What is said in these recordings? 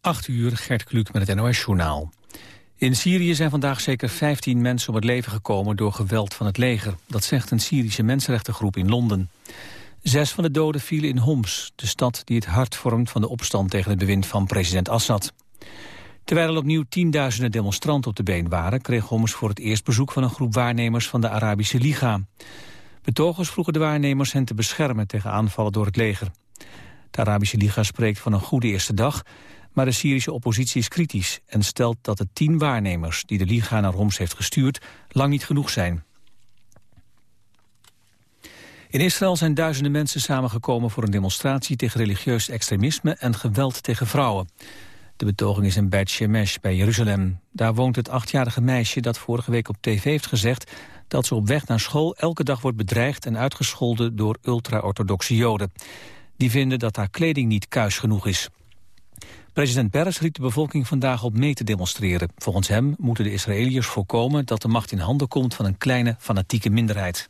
8 uur, Gert Kluk met het NOS-journaal. In Syrië zijn vandaag zeker 15 mensen om het leven gekomen door geweld van het leger. Dat zegt een Syrische mensenrechtengroep in Londen. Zes van de doden vielen in Homs, de stad die het hart vormt van de opstand tegen het bewind van president Assad. Terwijl er opnieuw tienduizenden demonstranten op de been waren... kreeg Homs voor het eerst bezoek van een groep waarnemers van de Arabische Liga. Betogers vroegen de waarnemers hen te beschermen tegen aanvallen door het leger. De Arabische Liga spreekt van een goede eerste dag... maar de Syrische oppositie is kritisch en stelt dat de tien waarnemers... die de Liga naar Homs heeft gestuurd, lang niet genoeg zijn. In Israël zijn duizenden mensen samengekomen voor een demonstratie tegen religieus extremisme en geweld tegen vrouwen. De betoging is in Beit Shemesh bij Jeruzalem. Daar woont het achtjarige meisje dat vorige week op tv heeft gezegd dat ze op weg naar school elke dag wordt bedreigd en uitgescholden door ultra-orthodoxe joden. Die vinden dat haar kleding niet kuis genoeg is. President Peres riep de bevolking vandaag op mee te demonstreren. Volgens hem moeten de Israëliërs voorkomen dat de macht in handen komt van een kleine fanatieke minderheid.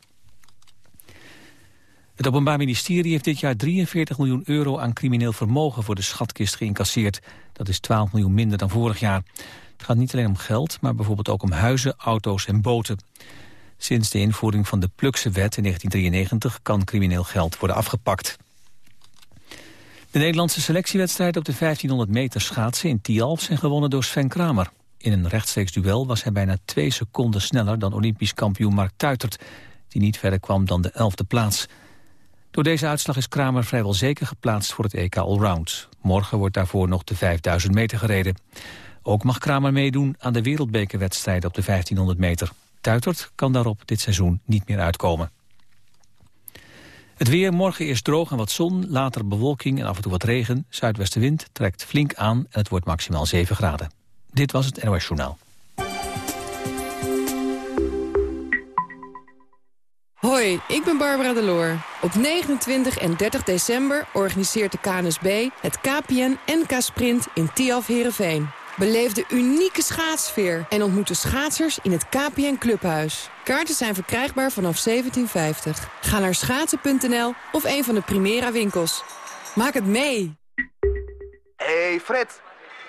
Het Openbaar Ministerie heeft dit jaar 43 miljoen euro aan crimineel vermogen voor de schatkist geïncasseerd. Dat is 12 miljoen minder dan vorig jaar. Het gaat niet alleen om geld, maar bijvoorbeeld ook om huizen, auto's en boten. Sinds de invoering van de Plukse wet in 1993 kan crimineel geld worden afgepakt. De Nederlandse selectiewedstrijd op de 1500 meter schaatsen in Tialf zijn gewonnen door Sven Kramer. In een rechtstreeks duel was hij bijna twee seconden sneller dan Olympisch kampioen Mark Tuitert, die niet verder kwam dan de elfde plaats. Door deze uitslag is Kramer vrijwel zeker geplaatst voor het EK Allround. Morgen wordt daarvoor nog de 5000 meter gereden. Ook mag Kramer meedoen aan de wereldbekerwedstrijden op de 1500 meter. Tuitert kan daarop dit seizoen niet meer uitkomen. Het weer, morgen eerst droog en wat zon, later bewolking en af en toe wat regen. Zuidwestenwind trekt flink aan en het wordt maximaal 7 graden. Dit was het NOS Journaal. Hoi, ik ben Barbara Deloor. Op 29 en 30 december organiseert de KNSB het KPN NK Sprint in Tiaf Herenveen. Beleef de unieke schaatsfeer en ontmoet de schaatsers in het KPN Clubhuis. Kaarten zijn verkrijgbaar vanaf 1750. Ga naar schaatsen.nl of een van de Primera winkels. Maak het mee! Hey Fred,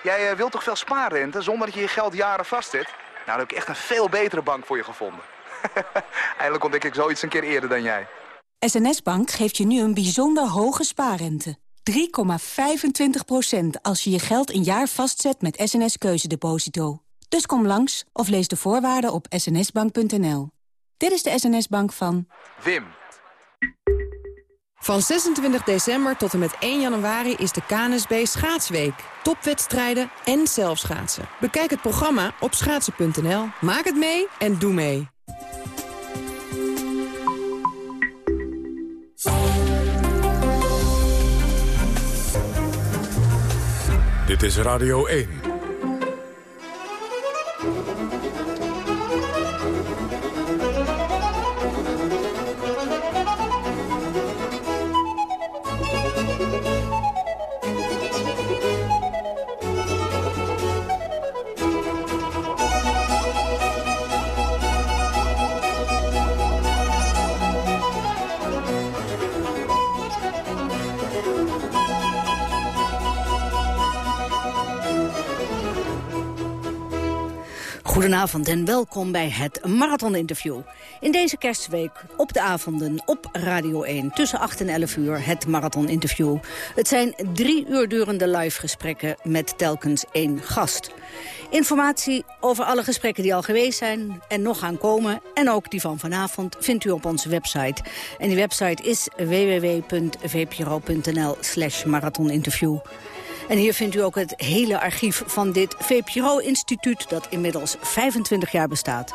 jij eh, wilt toch veel spaarrente zonder dat je je geld jaren vastzet? Nou, dan heb ik echt een veel betere bank voor je gevonden. Eindelijk ontdek ik zoiets een keer eerder dan jij. SNS Bank geeft je nu een bijzonder hoge spaarrente. 3,25% als je je geld een jaar vastzet met SNS Keuzedeposito. Dus kom langs of lees de voorwaarden op snsbank.nl. Dit is de SNS Bank van... Wim. Van 26 december tot en met 1 januari is de KNSB Schaatsweek. Topwedstrijden en zelfschaatsen. Bekijk het programma op schaatsen.nl. Maak het mee en doe mee. Dit is Radio 1. Goedenavond en welkom bij het Marathon Interview. In deze kerstweek op de avonden op Radio 1 tussen 8 en 11 uur het Marathon Interview. Het zijn drie uur durende live gesprekken met telkens één gast. Informatie over alle gesprekken die al geweest zijn en nog gaan komen... en ook die van vanavond vindt u op onze website. En die website is www.vpro.nl slash marathoninterview. En hier vindt u ook het hele archief van dit VPRO-instituut... dat inmiddels 25 jaar bestaat.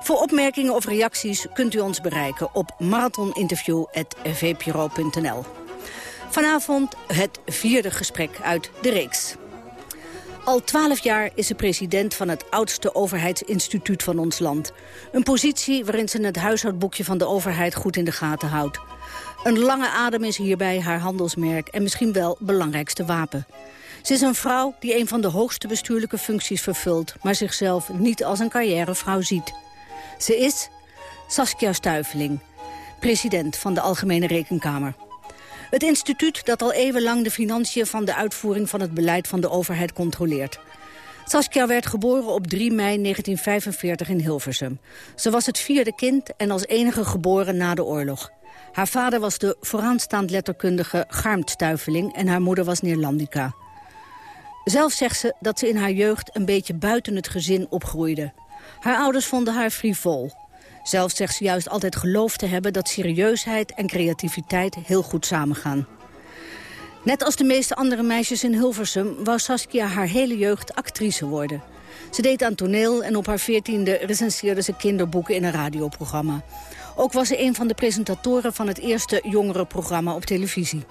Voor opmerkingen of reacties kunt u ons bereiken op marathoninterview.vpro.nl. Vanavond het vierde gesprek uit de reeks. Al twaalf jaar is ze president van het oudste overheidsinstituut van ons land. Een positie waarin ze het huishoudboekje van de overheid goed in de gaten houdt. Een lange adem is hierbij haar handelsmerk en misschien wel belangrijkste wapen. Ze is een vrouw die een van de hoogste bestuurlijke functies vervult... maar zichzelf niet als een carrièrevrouw ziet. Ze is Saskia Stuiveling, president van de Algemene Rekenkamer. Het instituut dat al eeuwenlang de financiën van de uitvoering van het beleid van de overheid controleert. Saskia werd geboren op 3 mei 1945 in Hilversum. Ze was het vierde kind en als enige geboren na de oorlog. Haar vader was de vooraanstaand letterkundige Garmtstuiveling... en haar moeder was Neerlandica. Zelf zegt ze dat ze in haar jeugd een beetje buiten het gezin opgroeide. Haar ouders vonden haar frivol. Zelf zegt ze juist altijd geloofd te hebben dat serieusheid en creativiteit heel goed samengaan. Net als de meeste andere meisjes in Hilversum wou Saskia haar hele jeugd actrice worden. Ze deed aan toneel en op haar veertiende recenseerde ze kinderboeken in een radioprogramma. Ook was ze een van de presentatoren van het eerste jongerenprogramma op televisie.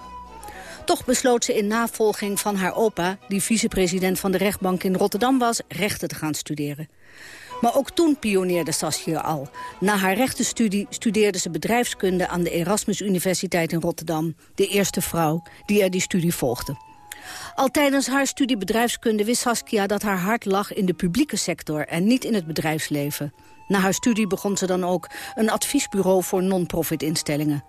Toch besloot ze in navolging van haar opa, die vicepresident van de rechtbank in Rotterdam was, rechten te gaan studeren. Maar ook toen pioneerde Saskia al. Na haar rechtenstudie studeerde ze bedrijfskunde aan de Erasmus Universiteit in Rotterdam. De eerste vrouw die er die studie volgde. Al tijdens haar studie bedrijfskunde wist Saskia dat haar hart lag in de publieke sector en niet in het bedrijfsleven. Na haar studie begon ze dan ook een adviesbureau voor non-profit instellingen.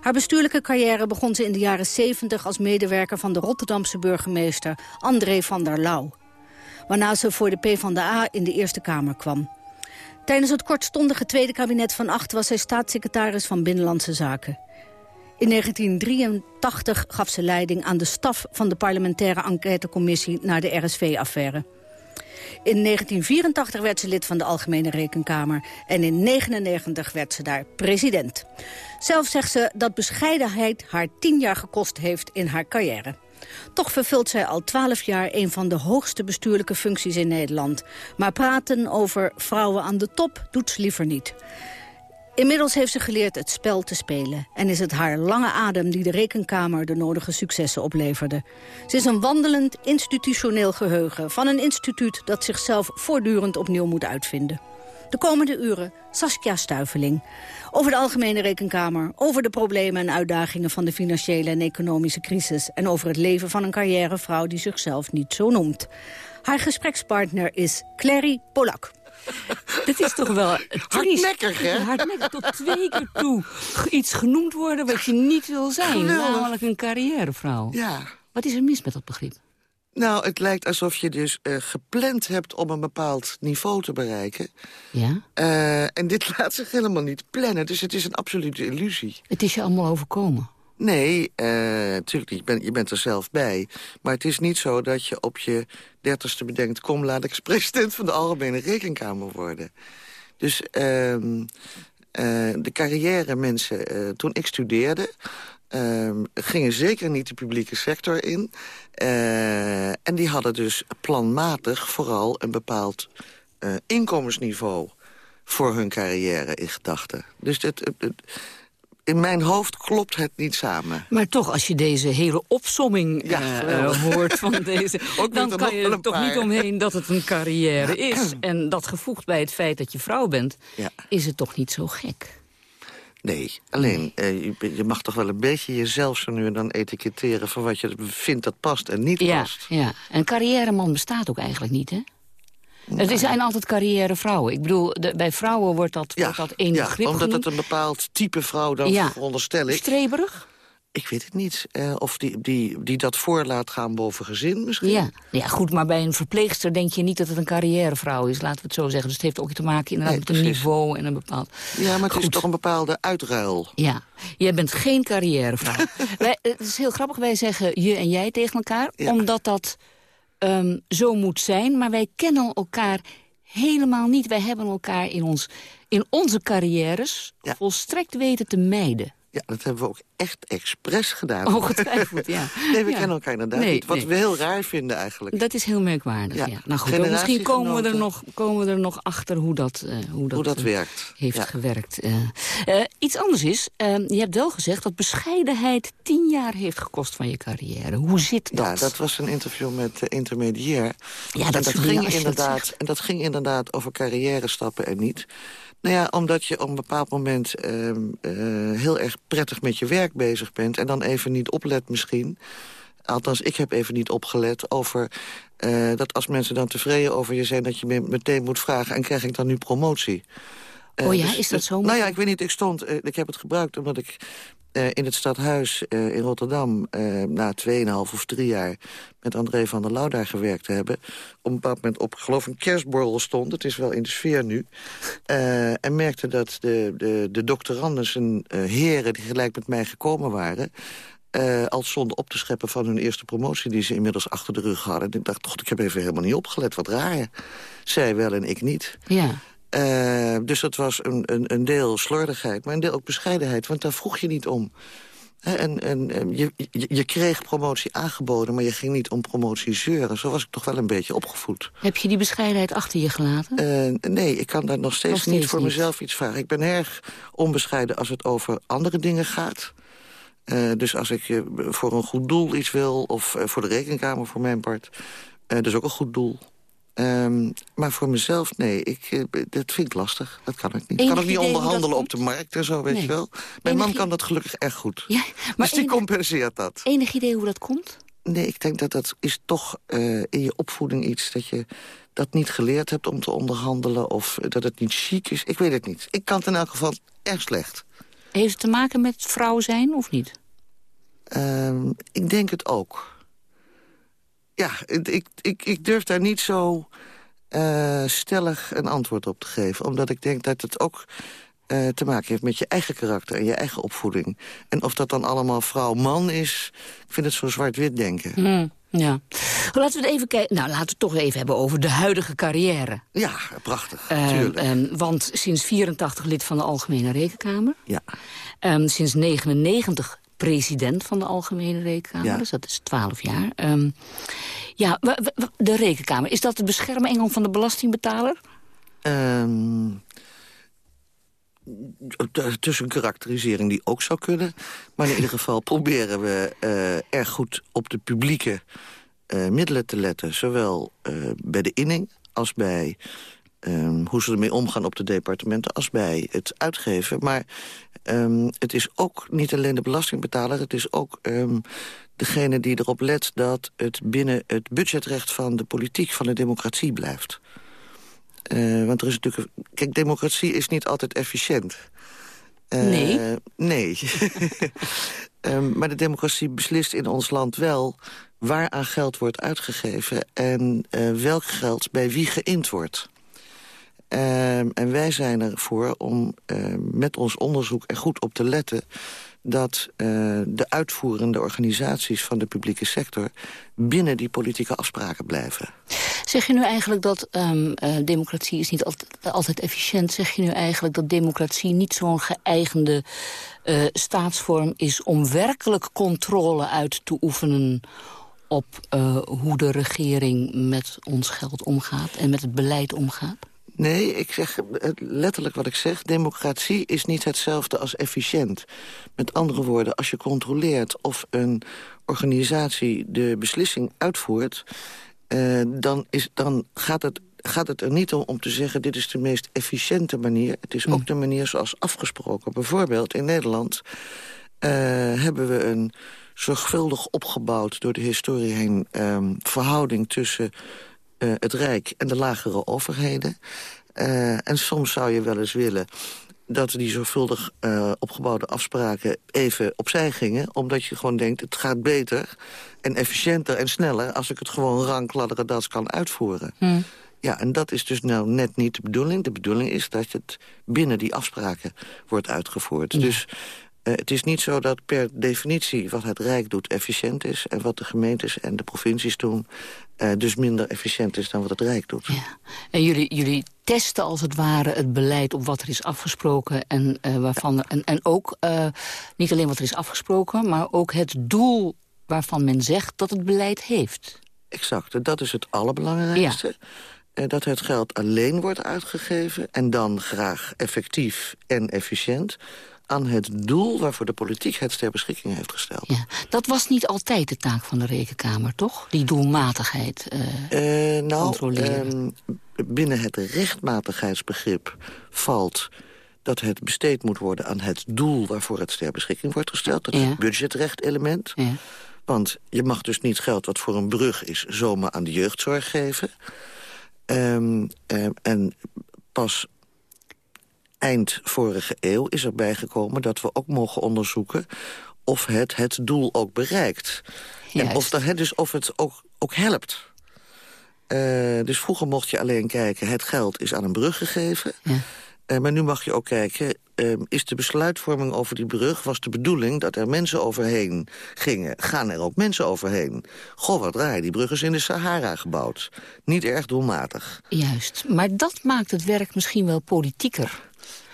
Haar bestuurlijke carrière begon ze in de jaren 70 als medewerker van de Rotterdamse burgemeester André van der Lauw. Waarna ze voor de PvdA in de Eerste Kamer kwam. Tijdens het kortstondige tweede kabinet van Acht was zij staatssecretaris van Binnenlandse Zaken. In 1983 gaf ze leiding aan de staf van de parlementaire enquêtecommissie naar de RSV-affaire. In 1984 werd ze lid van de Algemene Rekenkamer. En in 1999 werd ze daar president. Zelf zegt ze dat bescheidenheid haar tien jaar gekost heeft in haar carrière. Toch vervult zij al twaalf jaar een van de hoogste bestuurlijke functies in Nederland. Maar praten over vrouwen aan de top doet ze liever niet. Inmiddels heeft ze geleerd het spel te spelen... en is het haar lange adem die de Rekenkamer de nodige successen opleverde. Ze is een wandelend institutioneel geheugen van een instituut... dat zichzelf voortdurend opnieuw moet uitvinden. De komende uren Saskia Stuiveling. Over de Algemene Rekenkamer, over de problemen en uitdagingen... van de financiële en economische crisis... en over het leven van een carrièrevrouw die zichzelf niet zo noemt. Haar gesprekspartner is Clary Polak. Dat is toch wel triest. Hardnekkig, hè? Hardnekkig tot twee keer toe iets genoemd worden wat je niet wil zijn. Namelijk een carrièrevrouw. Ja. Wat is er mis met dat begrip? Nou, het lijkt alsof je dus eh, gepland hebt om een bepaald niveau te bereiken. Ja? Eh, en dit laat zich helemaal niet plannen, dus het is een absolute illusie. Het is je allemaal overkomen. Nee, natuurlijk niet. Je bent, er zelf bij. Maar het is niet zo dat je op je dertigste bedenkt... kom, laat ik president van de Algemene Rekenkamer worden. Dus ehm, eh, de carrière mensen, eh, toen ik studeerde... ehm, gingen zeker niet de publieke sector in. Eh, en die hadden dus planmatig vooral een bepaald eh, inkomensniveau... voor hun carrière in gedachten. Dus het- het- in mijn hoofd klopt het niet samen. Maar toch, als je deze hele opsomming Ja, eh, eh, hoort van deze... Dan kan je er toch paar. niet omheen dat het een carrière is. En dat gevoegd bij het feit dat je vrouw bent... Ja. is het toch niet zo gek? Nee, alleen eh, je, je mag toch wel een beetje jezelf zo nu en dan etiketteren... van wat je vindt dat past en niet Ja, past. ja. En carrièreman bestaat ook eigenlijk niet, hè? Het zijn altijd carrièrevrouwen. Ik bedoel, de- bij vrouwen wordt dat, wordt dat één ja, begrip omdat genoemd. het een bepaald type vrouw dan Ja. veronderstel ik. Streberig? Ik weet het niet. Eh, of die, die, die dat voor laat gaan boven gezin misschien. Ja. ja, goed, maar bij een verpleegster denk je niet dat het een carrièrevrouw is. Laten we het zo zeggen. Dus het heeft ook te maken inderdaad Nee, met een niveau en een bepaald... Ja, maar het is toch een bepaalde uitruil. Ja, jij bent geen carrièrevrouw. wij, het is heel grappig, wij zeggen je en jij tegen elkaar... Ja. omdat dat ehm, zo moet zijn, maar wij kennen elkaar helemaal niet. Wij hebben elkaar in, ons, in onze carrières Ja. volstrekt weten te mijden. Ja, dat hebben we ook echt expres gedaan. Ongetwijfeld, ja. Nee, we Ja. kennen elkaar inderdaad Nee, niet. Wat nee. we heel raar vinden eigenlijk. Dat is heel merkwaardig, ja. Ja, Nou goed, misschien komen we, er nog, komen we er nog achter hoe dat, eh, hoe dat, Hoe dat eh, werkt. heeft Ja. gewerkt. eh. Iets anders is, je hebt wel gezegd dat bescheidenheid tien jaar heeft gekost van je carrière. Hoe zit dat? Ja, dat was een interview met de intermediair. Ja, dat dat inderdaad. En dat ging inderdaad over carrière stappen en niet. Nou ja, omdat je op een bepaald moment ehm, eh, heel erg prettig met je werk bezig bent... en dan even niet oplet misschien. Althans, ik heb even niet opgelet over eh, dat als mensen dan tevreden over je zijn... dat je me- meteen moet vragen, en krijg ik dan nu promotie? Eh, Oh ja, is dat zo? Nou ja, ik weet niet, ik stond, ik heb het gebruikt omdat ik uh, in het stadhuis uh, in Rotterdam... Uh, na 2,5 of 3 jaar met André van der Lauw gewerkt te hebben... op een bepaald moment op, geloof een kerstborrel stond. Het is wel in de sfeer nu. en merkte dat de, de, de doctoranden zijn heren die gelijk met mij gekomen waren... Uh, als op te scheppen van hun eerste promotie... die ze inmiddels achter de rug hadden. En ik dacht, toch, ik heb even helemaal niet opgelet. Wat raar. Zij wel en ik niet. Ja. Uh, dus dat was een, een, een, deel slordigheid, maar een deel ook bescheidenheid. Want daar vroeg je niet om. En, en, je, je, je, kreeg promotie aangeboden, maar je ging niet om promotie zeuren. Zo was ik toch wel een beetje opgevoed. Heb je die bescheidenheid achter je gelaten? Uh, nee, ik kan daar nog steeds, nog steeds niet voor niet. mezelf iets vragen. Ik ben erg onbescheiden als het over andere dingen gaat. Uh, dus als ik voor een goed doel iets wil, of voor de rekenkamer voor mijn part... dat is ook een goed doel. Um, maar voor mezelf, nee, ik, uh, dat vind ik lastig. Dat kan ik niet. Ik kan ook niet onderhandelen op de markt en zo, weet nee. je wel. Mijn Enig man kan dat gelukkig echt goed. Ja, maar dus die compenseert dat. Enig idee hoe dat komt? Nee, ik denk dat dat is toch uh, in je opvoeding iets... dat je dat niet geleerd hebt om te onderhandelen... of dat het niet chic is. Ik weet het niet. Ik kan het in elk geval erg slecht. Heeft het te maken met vrouw zijn of niet? Um, ik denk het ook ja, ik, ik, ik durf daar niet zo uh, stellig een antwoord op te geven. Omdat ik denk dat het ook uh, te maken heeft met je eigen karakter en je eigen opvoeding. En of dat dan allemaal vrouw-man is, ik vind het zo zwart-wit denken. Mm, ja. Laten we het even kijken. Nou, laten we het toch even hebben over de huidige carrière. Ja, prachtig. Uh, want sinds 84 lid van de Algemene Rekenkamer. Ja. Um, sinds 99 president van de Algemene Rekenkamer. Ja. Dus dat is twaalf jaar. Um, ja, de Rekenkamer, is dat de beschermengel van de belastingbetaler? Um, het is een karakterisering die ook zou kunnen. Maar in ieder geval proberen we uh, erg goed op de publieke uh, middelen te letten. Zowel uh, bij de inning als bij um, hoe ze ermee omgaan op de departementen... als bij het uitgeven. Maar um, het is ook niet alleen de belastingbetaler... het is ook um, degene die erop let dat het binnen het budgetrecht van de politiek... van de democratie blijft. Uh, want er is natuurlijk... Kijk, democratie is niet altijd efficiënt. Uh, nee? Nee. um, maar de democratie beslist in ons land wel waaraan geld wordt uitgegeven... en uh, welk geld bij wie geïnd wordt. Uh, en wij zijn ervoor om uh, met ons onderzoek er goed op te letten... dat uh, de uitvoerende organisaties van de publieke sector... binnen die politieke afspraken blijven. Zeg je nu eigenlijk dat um, democratie is niet altijd, altijd efficiënt? Zeg je nu eigenlijk dat democratie niet zo'n geëigende staatsvorm is... om werkelijk controle uit te oefenen op hoe de regering met ons geld omgaat... en met het beleid omgaat? Nee, ik zeg letterlijk wat ik zeg. Democratie is niet hetzelfde als efficiënt. Met andere woorden, als je controleert of een organisatie de beslissing uitvoert... Uh, dan, is, dan gaat, het, gaat het er niet om om te zeggen... dit is de meest efficiënte manier. Het is ook hm. de manier zoals afgesproken. Bijvoorbeeld in Nederland uh, hebben we een zorgvuldig opgebouwd... door de historie heen um, verhouding tussen uh, het Rijk en de lagere overheden. Uh, en soms zou je wel eens willen dat die zorgvuldig uh, opgebouwde afspraken even opzij gingen. Omdat je gewoon denkt, het gaat beter en efficiënter en sneller... als ik het gewoon rank, kan uitvoeren. Hmm. Ja, en dat is dus nou net niet de bedoeling. De bedoeling is dat het binnen die afspraken wordt uitgevoerd. Ja. Dus uh, het is niet zo dat per definitie wat het Rijk doet efficiënt is... en wat de gemeentes en de provincies doen... Uh, dus minder efficiënt is dan wat het Rijk doet. Ja. En jullie, jullie testen als het ware het beleid op wat er is afgesproken... en, uh, waarvan, en, en ook niet alleen wat er is afgesproken... maar ook het doel waarvan men zegt dat het beleid heeft. Exact, dat is het allerbelangrijkste. Ja. dat het geld alleen wordt uitgegeven... en dan graag effectief en efficiënt aan het doel waarvoor de politiek het ter beschikking heeft gesteld. Ja, dat was niet altijd de taak van de Rekenkamer, toch? Die doelmatigheid uh, uh, nou, controleren. Uh, binnen het rechtmatigheidsbegrip valt dat het besteed moet worden aan het doel waarvoor het ter beschikking wordt gesteld. Dat is het budgetrecht-element. Ja. Want je mag dus niet geld wat voor een brug is zomaar aan de jeugdzorg geven. Um, um, en pas eind vorige eeuw is er bijgekomen dat we ook mogen onderzoeken of het het doel ook bereikt. En of, dat, dus of het ook, ook helpt. Uh, dus vroeger mocht je alleen kijken, het geld is aan een brug gegeven. Ja. Uh, maar nu mag je ook kijken, uh, is de besluitvorming over die brug... was de bedoeling dat er mensen overheen gingen. Gaan er ook mensen overheen? Goh, wat raar, die brug is in de Sahara gebouwd. Niet erg doelmatig. Juist, maar dat maakt het werk misschien wel politieker.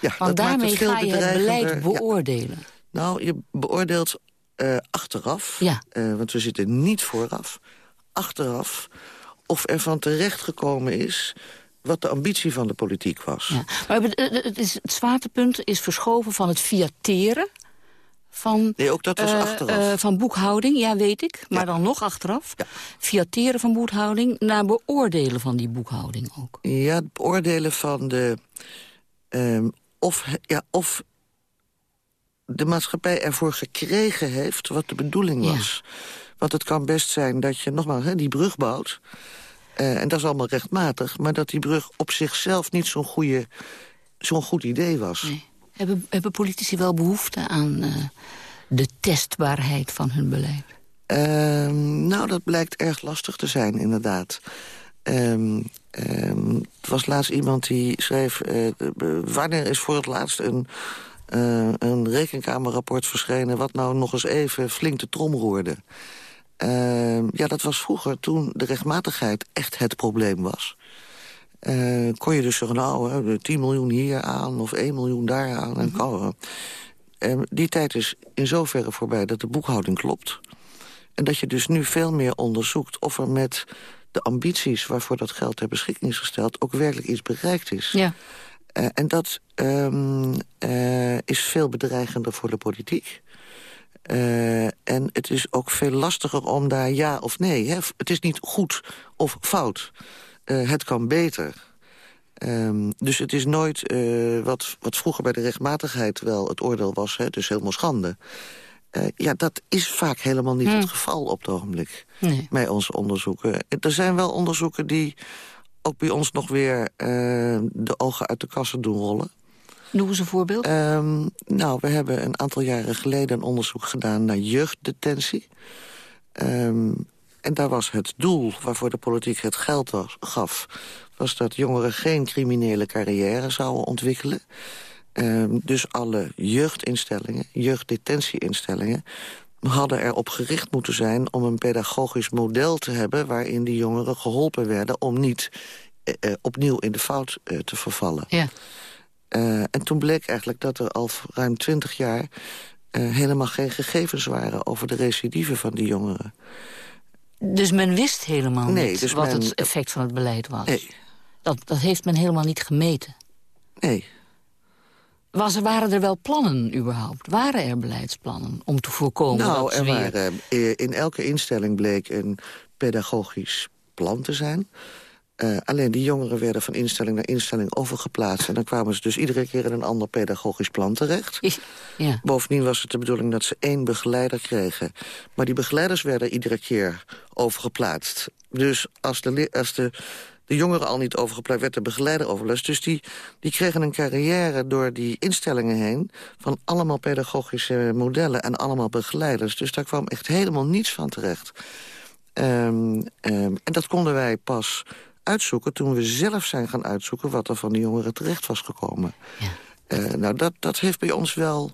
Ja, Want daarmee ga je het beleid beoordelen. Nou, je beoordeelt uh, achteraf, ja. uh, want we zitten niet vooraf, achteraf of er van terecht gekomen is wat de ambitie van de politiek was. Ja. Maar het, is, het zwaartepunt is verschoven van het fiateren van, nee, ook dat was uh, achteraf. van boekhouding, ja, weet ik. Maar dan nog achteraf. Ja. Fiateren van boekhouding naar beoordelen van die boekhouding ook. Ja, het beoordelen van de... Um, of, ja, of de maatschappij ervoor gekregen heeft wat de bedoeling was. Want het kan best zijn dat je nogmaals hè, die brug bouwt... Uh, en dat is allemaal rechtmatig... maar dat die brug op zichzelf niet zo'n zo'n goed idee was. Nee. Hebben, hebben politici wel behoefte aan uh, de testbaarheid van hun beleid? Uh, nou, dat blijkt erg lastig te zijn, inderdaad. Um, um, het was laatst iemand die schreef... Uh, wanneer is voor het laatst een een rekenkamerrapport verschenen... wat nou nog eens even flink de trom roerde. Uh, ja, dat was vroeger toen de rechtmatigheid echt het probleem was. Uh, kon je dus zeggen, nou, 10 miljoen hier aan of 1 miljoen daar aan. En mm -hmm. die tijd is in zoverre voorbij dat de boekhouding klopt. En dat je dus nu veel meer onderzoekt of er met de ambities... waarvoor dat geld ter beschikking is gesteld... ook werkelijk iets bereikt is. Ja. Uh, en dat um, uh, is veel bedreigender voor de politiek. Uh, en het is ook veel lastiger om daar ja of nee... Hè? het is niet goed of fout. het kan beter. Um, dus het is nooit wat, wat vroeger bij de rechtmatigheid wel het oordeel was... Hè, dus helemaal schande. ja, dat is vaak helemaal niet het hm. geval op het ogenblik. Nee. Bij onze onderzoeken. Er zijn wel onderzoeken die ook bij ons nog weer uh, de ogen uit de kassen doen rollen. Noem eens een voorbeeld. Um, nou, we hebben een aantal jaren geleden een onderzoek gedaan naar jeugddetentie. Um, en daar was het doel waarvoor de politiek het geld was, gaf... was dat jongeren geen criminele carrière zouden ontwikkelen. Um, dus alle jeugdinstellingen, jeugddetentieinstellingen hadden erop gericht moeten zijn om een pedagogisch model te hebben... waarin die jongeren geholpen werden om niet eh, eh opnieuw in de fout eh, te vervallen. Ja. Uh, en toen bleek eigenlijk dat er al ruim twintig jaar... Uh, helemaal geen gegevens waren over de recidive van die jongeren. Dus men wist helemaal nee, niet dus wat het effect van het beleid was? Nee. Dat, dat heeft men helemaal niet gemeten? Nee. Was, waren er wel plannen überhaupt? Waren er beleidsplannen om te voorkomen nou, dat er waren, eh, in elke instelling bleek een pedagogisch plan te zijn. Uh, alleen die jongeren werden van instelling naar instelling overgeplaatst. En dan kwamen ze dus iedere keer in een ander pedagogisch plan terecht. Ja. Bovendien was het de bedoeling dat ze één begeleider kregen. Maar die begeleiders werden iedere keer overgeplaatst. Dus als de, als de de jongeren al niet overgeplaatst, werd de begeleider overlast. Dus die, die kregen een carrière door die instellingen heen... van allemaal pedagogische modellen en allemaal begeleiders. Dus daar kwam echt helemaal niets van terecht. Um, um, en dat konden wij pas uitzoeken toen we zelf zijn gaan uitzoeken... wat er van die jongeren terecht was gekomen. Ja. Uh, nou, dat, dat heeft bij ons wel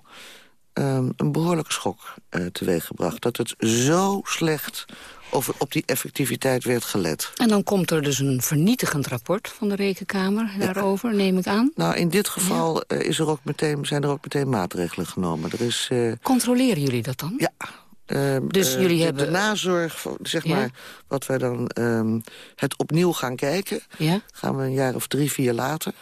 um, een behoorlijke schok uh, teweeggebracht. Dat het zo slecht over, op die effectiviteit werd gelet. En dan komt er dus een vernietigend rapport van de Rekenkamer daarover, neem ik aan? Nou, in dit geval uh, is er ook meteen, zijn er ook meteen maatregelen genomen. Er is, uh, Controleren jullie dat dan? Ja. Uh, dus jullie de, hebben... De nazorg, zeg maar, wat wij dan um, het opnieuw gaan kijken... Ja? gaan we een jaar of drie, vier later...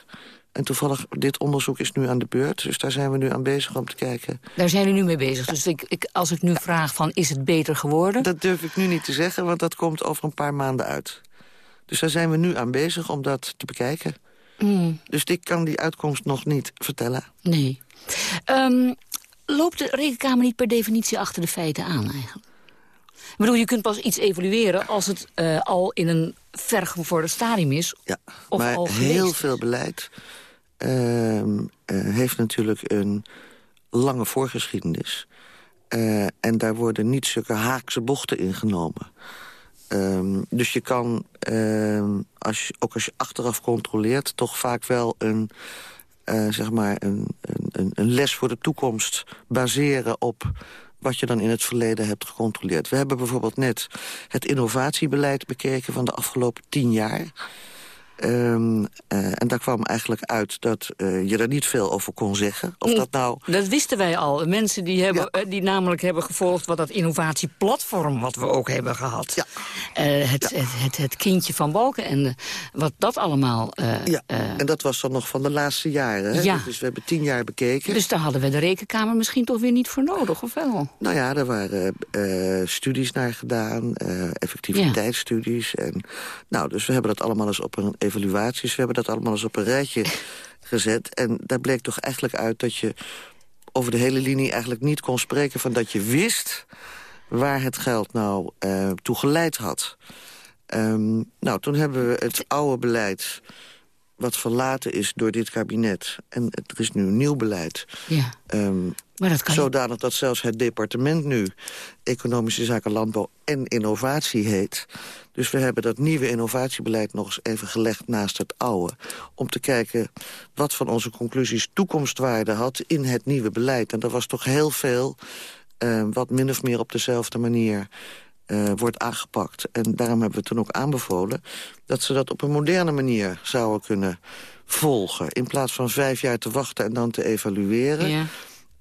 En toevallig, dit onderzoek is nu aan de beurt. Dus daar zijn we nu aan bezig om te kijken. Daar zijn we nu mee bezig. Dus ik, ik, als ik nu vraag van, is het beter geworden? Dat durf ik nu niet te zeggen, want dat komt over een paar maanden uit. Dus daar zijn we nu aan bezig om dat te bekijken. Mm. Dus ik kan die uitkomst nog niet vertellen. Nee. Um, loopt de rekenkamer niet per definitie achter de feiten aan eigenlijk? Ik bedoel, je kunt pas iets evalueren als het uh, al in een vergevorderd stadium is. Ja, of maar al heel veel beleid ehm, heeft natuurlijk een lange voorgeschiedenis. en daar worden niet zulke haakse bochten ingenomen. Ehm, dus je kan, ehm, als je, ook als je achteraf controleert... toch vaak wel een, uh, zeg maar een, een, een, les voor de toekomst baseren op wat je dan in het verleden hebt gecontroleerd. We hebben bijvoorbeeld net het innovatiebeleid bekeken van de afgelopen tien jaar... Um, uh, en daar kwam eigenlijk uit dat uh, je er niet veel over kon zeggen. Of dat, nou... dat wisten wij al. Mensen die, hebben, ja. die namelijk hebben gevolgd wat dat innovatieplatform... wat we ook hebben gehad. Ja. Het, ja. het, het, het, kindje van Balken en wat dat allemaal... ja, en dat was dan nog van de laatste jaren. Hè? Ja. Dus we hebben tien jaar bekeken. Dus daar hadden we de rekenkamer misschien toch weer niet voor nodig, of wel? Nou ja, er waren studies naar gedaan. effectiviteitsstudies. En, nou, dus we hebben dat allemaal eens op een evaluaties. We hebben dat allemaal eens op een rijtje gezet. En daar bleek toch eigenlijk uit dat je over de hele linie eigenlijk niet kon spreken... van dat je wist waar het geld nou uh, toe geleid had. Um, nou, toen hebben we het oude beleid wat verlaten is door dit kabinet. En er is nu een nieuw beleid. Ja. Um, maar dat kan zodanig dat zelfs het departement nu... Economische Zaken Landbouw en Innovatie heet. Dus we hebben dat nieuwe innovatiebeleid nog eens even gelegd naast het oude. Om te kijken wat van onze conclusies toekomstwaarde had in het nieuwe beleid. En er was toch heel veel uh, wat min of meer op dezelfde manier uh, wordt aangepakt. En daarom hebben we toen ook aanbevolen... dat ze dat op een moderne manier zouden kunnen volgen. In plaats van vijf jaar te wachten en dan te evalueren... Ja.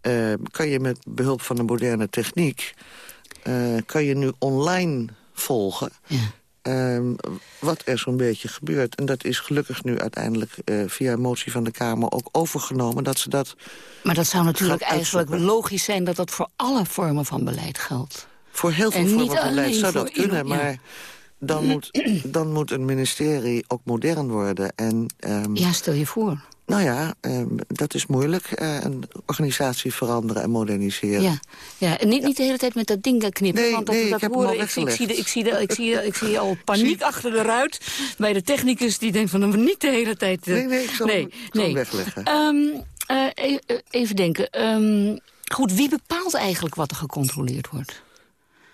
Uh, kan je met behulp van een moderne techniek... Uh, kan je nu online volgen... Ja. Um, wat er zo'n beetje gebeurt. En dat is gelukkig nu uiteindelijk uh, via motie van de Kamer ook overgenomen. Dat ze dat maar dat zou natuurlijk eigenlijk logisch zijn... dat dat voor alle vormen van beleid geldt. Voor heel veel vormen van beleid zou dat kunnen, maar... Dan moet, dan moet een ministerie ook modern worden. En, um, ja, stel je voor. Nou ja, um, dat is moeilijk. Uh, een organisatie veranderen en moderniseren. Ja, ja. en niet, niet de hele tijd met dat ding knippen. Nee, want nee, dat ik horen, ik, ik, zie de, ik, zie de, ik, zie, ik zie al paniek achter de ruit bij de technicus. Die denkt van, niet de hele tijd... Uh, nee, nee, ik zal, nee, ik zal nee. wegleggen. Um, uh, even denken. Um, goed, wie bepaalt eigenlijk wat er gecontroleerd wordt?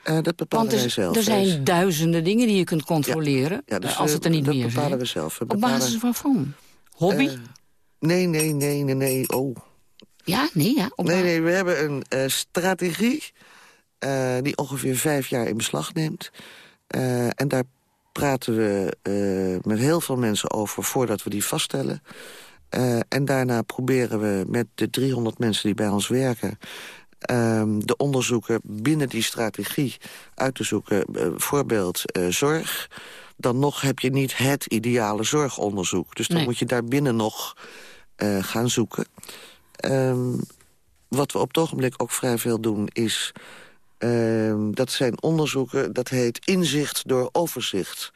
Uh, dat bepalen Want er, wij zelf. er zijn duizenden dingen die je kunt controleren, ja, ja, dus, als het er niet dat meer zijn. Dat bepalen we zelf. We Op basis waarvan? Hobby? Nee, nee, nee, nee, nee. Oh. Ja, nee, ja. Op nee, nee, we hebben een strategie die ongeveer vijf jaar in beslag neemt. en daar praten we met heel veel mensen over voordat we die vaststellen. en daarna proberen we met de 300 mensen die bij ons werken... Um, de onderzoeken binnen die strategie uit te zoeken. Uh, voorbeeld uh, zorg. Dan nog heb je niet het ideale zorgonderzoek. Dus dan nee. moet je daar binnen nog uh, gaan zoeken. Um, wat we op het ogenblik ook vrij veel doen is... Um, dat zijn onderzoeken, dat heet inzicht door overzicht.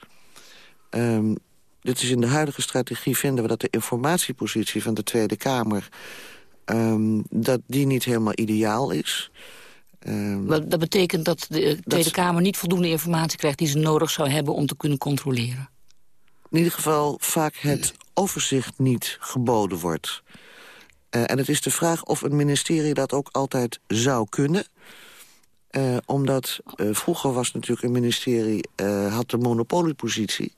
dit is in de huidige strategie vinden we dat de informatiepositie van de Tweede Kamer um, dat die niet helemaal ideaal is. Um, dat betekent dat de Tweede Kamer niet voldoende informatie krijgt... die ze nodig zou hebben om te kunnen controleren? In ieder geval vaak het overzicht niet geboden wordt. Uh, en het is de vraag of een ministerie dat ook altijd zou kunnen... Uh, omdat uh, vroeger was natuurlijk een ministerie... had de monopoliepositie...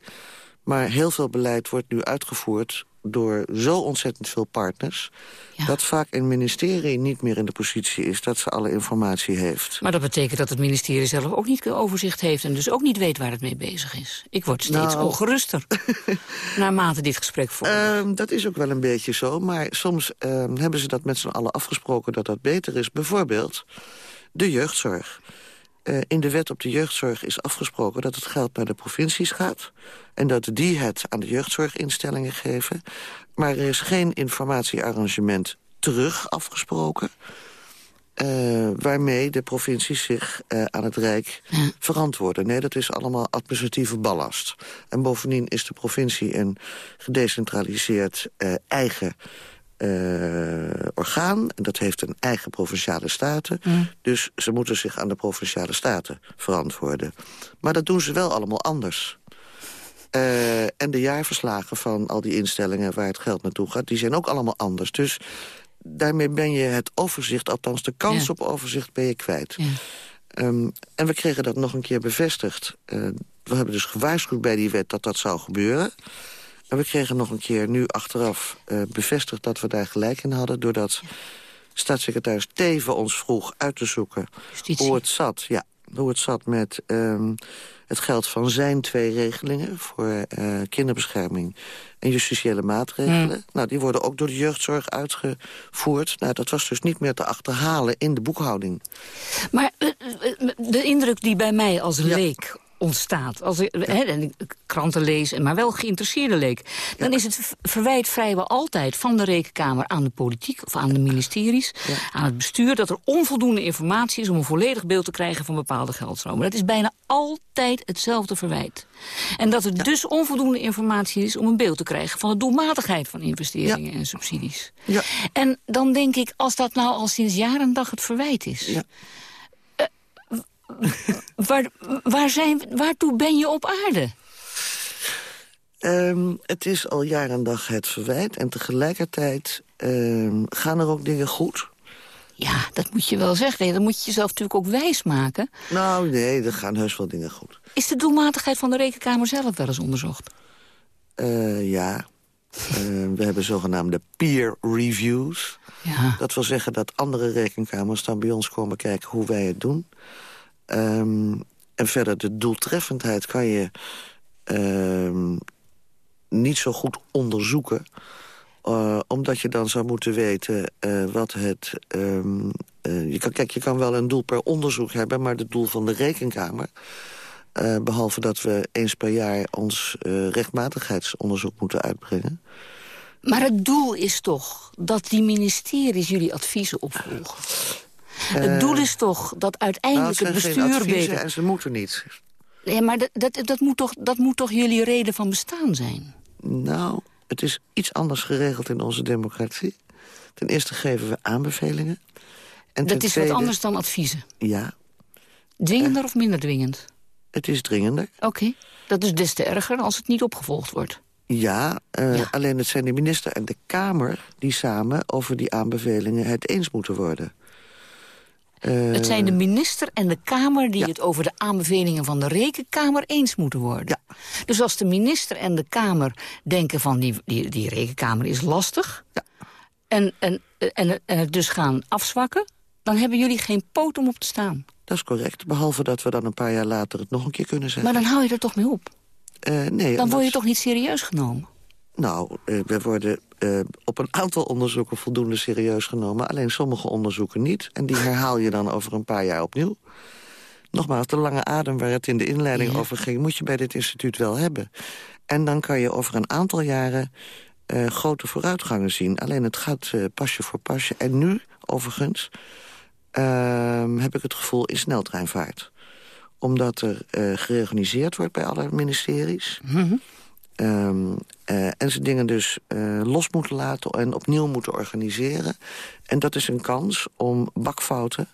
maar heel veel beleid wordt nu uitgevoerd door zo ontzettend veel partners... Ja. dat vaak een ministerie niet meer in de positie is... dat ze alle informatie heeft. Maar dat betekent dat het ministerie zelf ook niet overzicht heeft... en dus ook niet weet waar het mee bezig is. Ik word steeds nou... ongeruster, naarmate dit gesprek volgt. Uh, dat is ook wel een beetje zo, maar soms uh, hebben ze dat met z'n allen afgesproken... dat dat beter is. Bijvoorbeeld de jeugdzorg. Uh, in de wet op de jeugdzorg is afgesproken dat het geld naar de provincies gaat... en dat die het aan de jeugdzorginstellingen geven. Maar er is geen informatiearrangement terug afgesproken... Uh, waarmee de provincies zich uh, aan het Rijk ja. verantwoorden. Nee, dat is allemaal administratieve ballast. En bovendien is de provincie een gedecentraliseerd eigen orgaan. En dat heeft een eigen provinciale staten. Mm. Dus ze moeten zich aan de provinciale staten verantwoorden. Maar dat doen ze wel allemaal anders. Uh, en de jaarverslagen van al die instellingen waar het geld naartoe gaat... die zijn ook allemaal anders. Dus daarmee ben je het overzicht, althans de kans op overzicht, ben je kwijt. Ja. Um, en we kregen dat nog een keer bevestigd. Uh, we hebben dus gewaarschuwd bij die wet dat dat zou gebeuren. En we kregen nog een keer nu achteraf uh, bevestigd dat we daar gelijk in hadden... doordat staatssecretaris Teven ons vroeg uit te zoeken hoe het zat. Ja, hoe het zat met um, het geld van zijn twee regelingen... voor uh, kinderbescherming en justitiële maatregelen. Nou, die worden ook door de jeugdzorg uitgevoerd. Nou, dat was dus niet meer te achterhalen in de boekhouding. Maar uh, de indruk die bij mij als leek ontstaat. Als ik he, kranten lees, maar wel geïnteresseerde leek... dan is het verwijt vrijwel altijd van de rekenkamer aan de politiek... of aan de ministeries, aan het bestuur... dat er onvoldoende informatie is om een volledig beeld te krijgen... van bepaalde geldstromen. Dat is bijna altijd hetzelfde verwijt. En dat er dus onvoldoende informatie is om een beeld te krijgen... van de doelmatigheid van investeringen en subsidies. En dan denk ik, als dat nou al sinds jaren en dag het verwijt is waar, waar zijn, waartoe ben je op aarde? Um, het is al jaar en dag het verwijt. En tegelijkertijd um, gaan er ook dingen goed. Ja, dat moet je wel zeggen. Dan moet je jezelf natuurlijk ook wijs maken. Nou, nee, er gaan heus wel dingen goed. Is de doelmatigheid van de rekenkamer zelf wel eens onderzocht? Uh, ja. uh, we hebben zogenaamde peer reviews. Ja. Dat wil zeggen dat andere rekenkamers dan bij ons komen kijken hoe wij het doen. Um, en verder de doeltreffendheid kan je um, niet zo goed onderzoeken. Uh, omdat je dan zou moeten weten uh, wat het... Um, uh, je kan, kijk, je kan wel een doel per onderzoek hebben... maar het doel van de rekenkamer... behalve dat we eens per jaar ons rechtmatigheidsonderzoek moeten uitbrengen... Maar het doel is toch dat die ministeries jullie adviezen opvolgen? Het eh, doel is toch dat uiteindelijk nou, het bestuur beter... en ze moeten niet. Ja, maar dat, dat, dat, moet toch, dat moet toch jullie reden van bestaan zijn? Nou, het is iets anders geregeld in onze democratie. Ten eerste geven we aanbevelingen. En dat is wat anders dan adviezen? Ja. Dwingender of minder dwingend? Het is dringender. Oké, dat is des te erger als het niet opgevolgd wordt. Ja, uh, ja, alleen het zijn de minister en de Kamer... die samen over die aanbevelingen het eens moeten worden het zijn de eh, minister en de Kamer die het over de aanbevelingen van de Rekenkamer eens moeten worden. Ja. Dus als de minister en de Kamer denken van die, die, die Rekenkamer is lastig... Ja. En, en, en, en het dus gaan afzwakken, dan hebben jullie geen poot om op te staan. Dat is correct, behalve dat we dan een paar jaar later het nog een keer kunnen zeggen. Maar dan hou je er toch mee op? Uh, nee, dan word je toch niet serieus genomen? Nou, uh, we worden uh, op een aantal onderzoeken voldoende serieus genomen. Alleen sommige onderzoeken niet. En die herhaal je dan over een paar jaar opnieuw. Nogmaals, de lange adem waar het in de inleiding over ging... moet je bij dit instituut wel hebben. En dan kan je over een aantal jaren uh, grote vooruitgangen zien. Alleen het gaat uh, pasje voor pasje. En nu, overigens, uh, heb ik het gevoel in sneltreinvaart. Omdat er gereorganiseerd wordt bij alle ministeries... Mm Um, uh, en ze dingen dus uh, los moeten laten en opnieuw moeten organiseren. En dat is een kans om bakfouten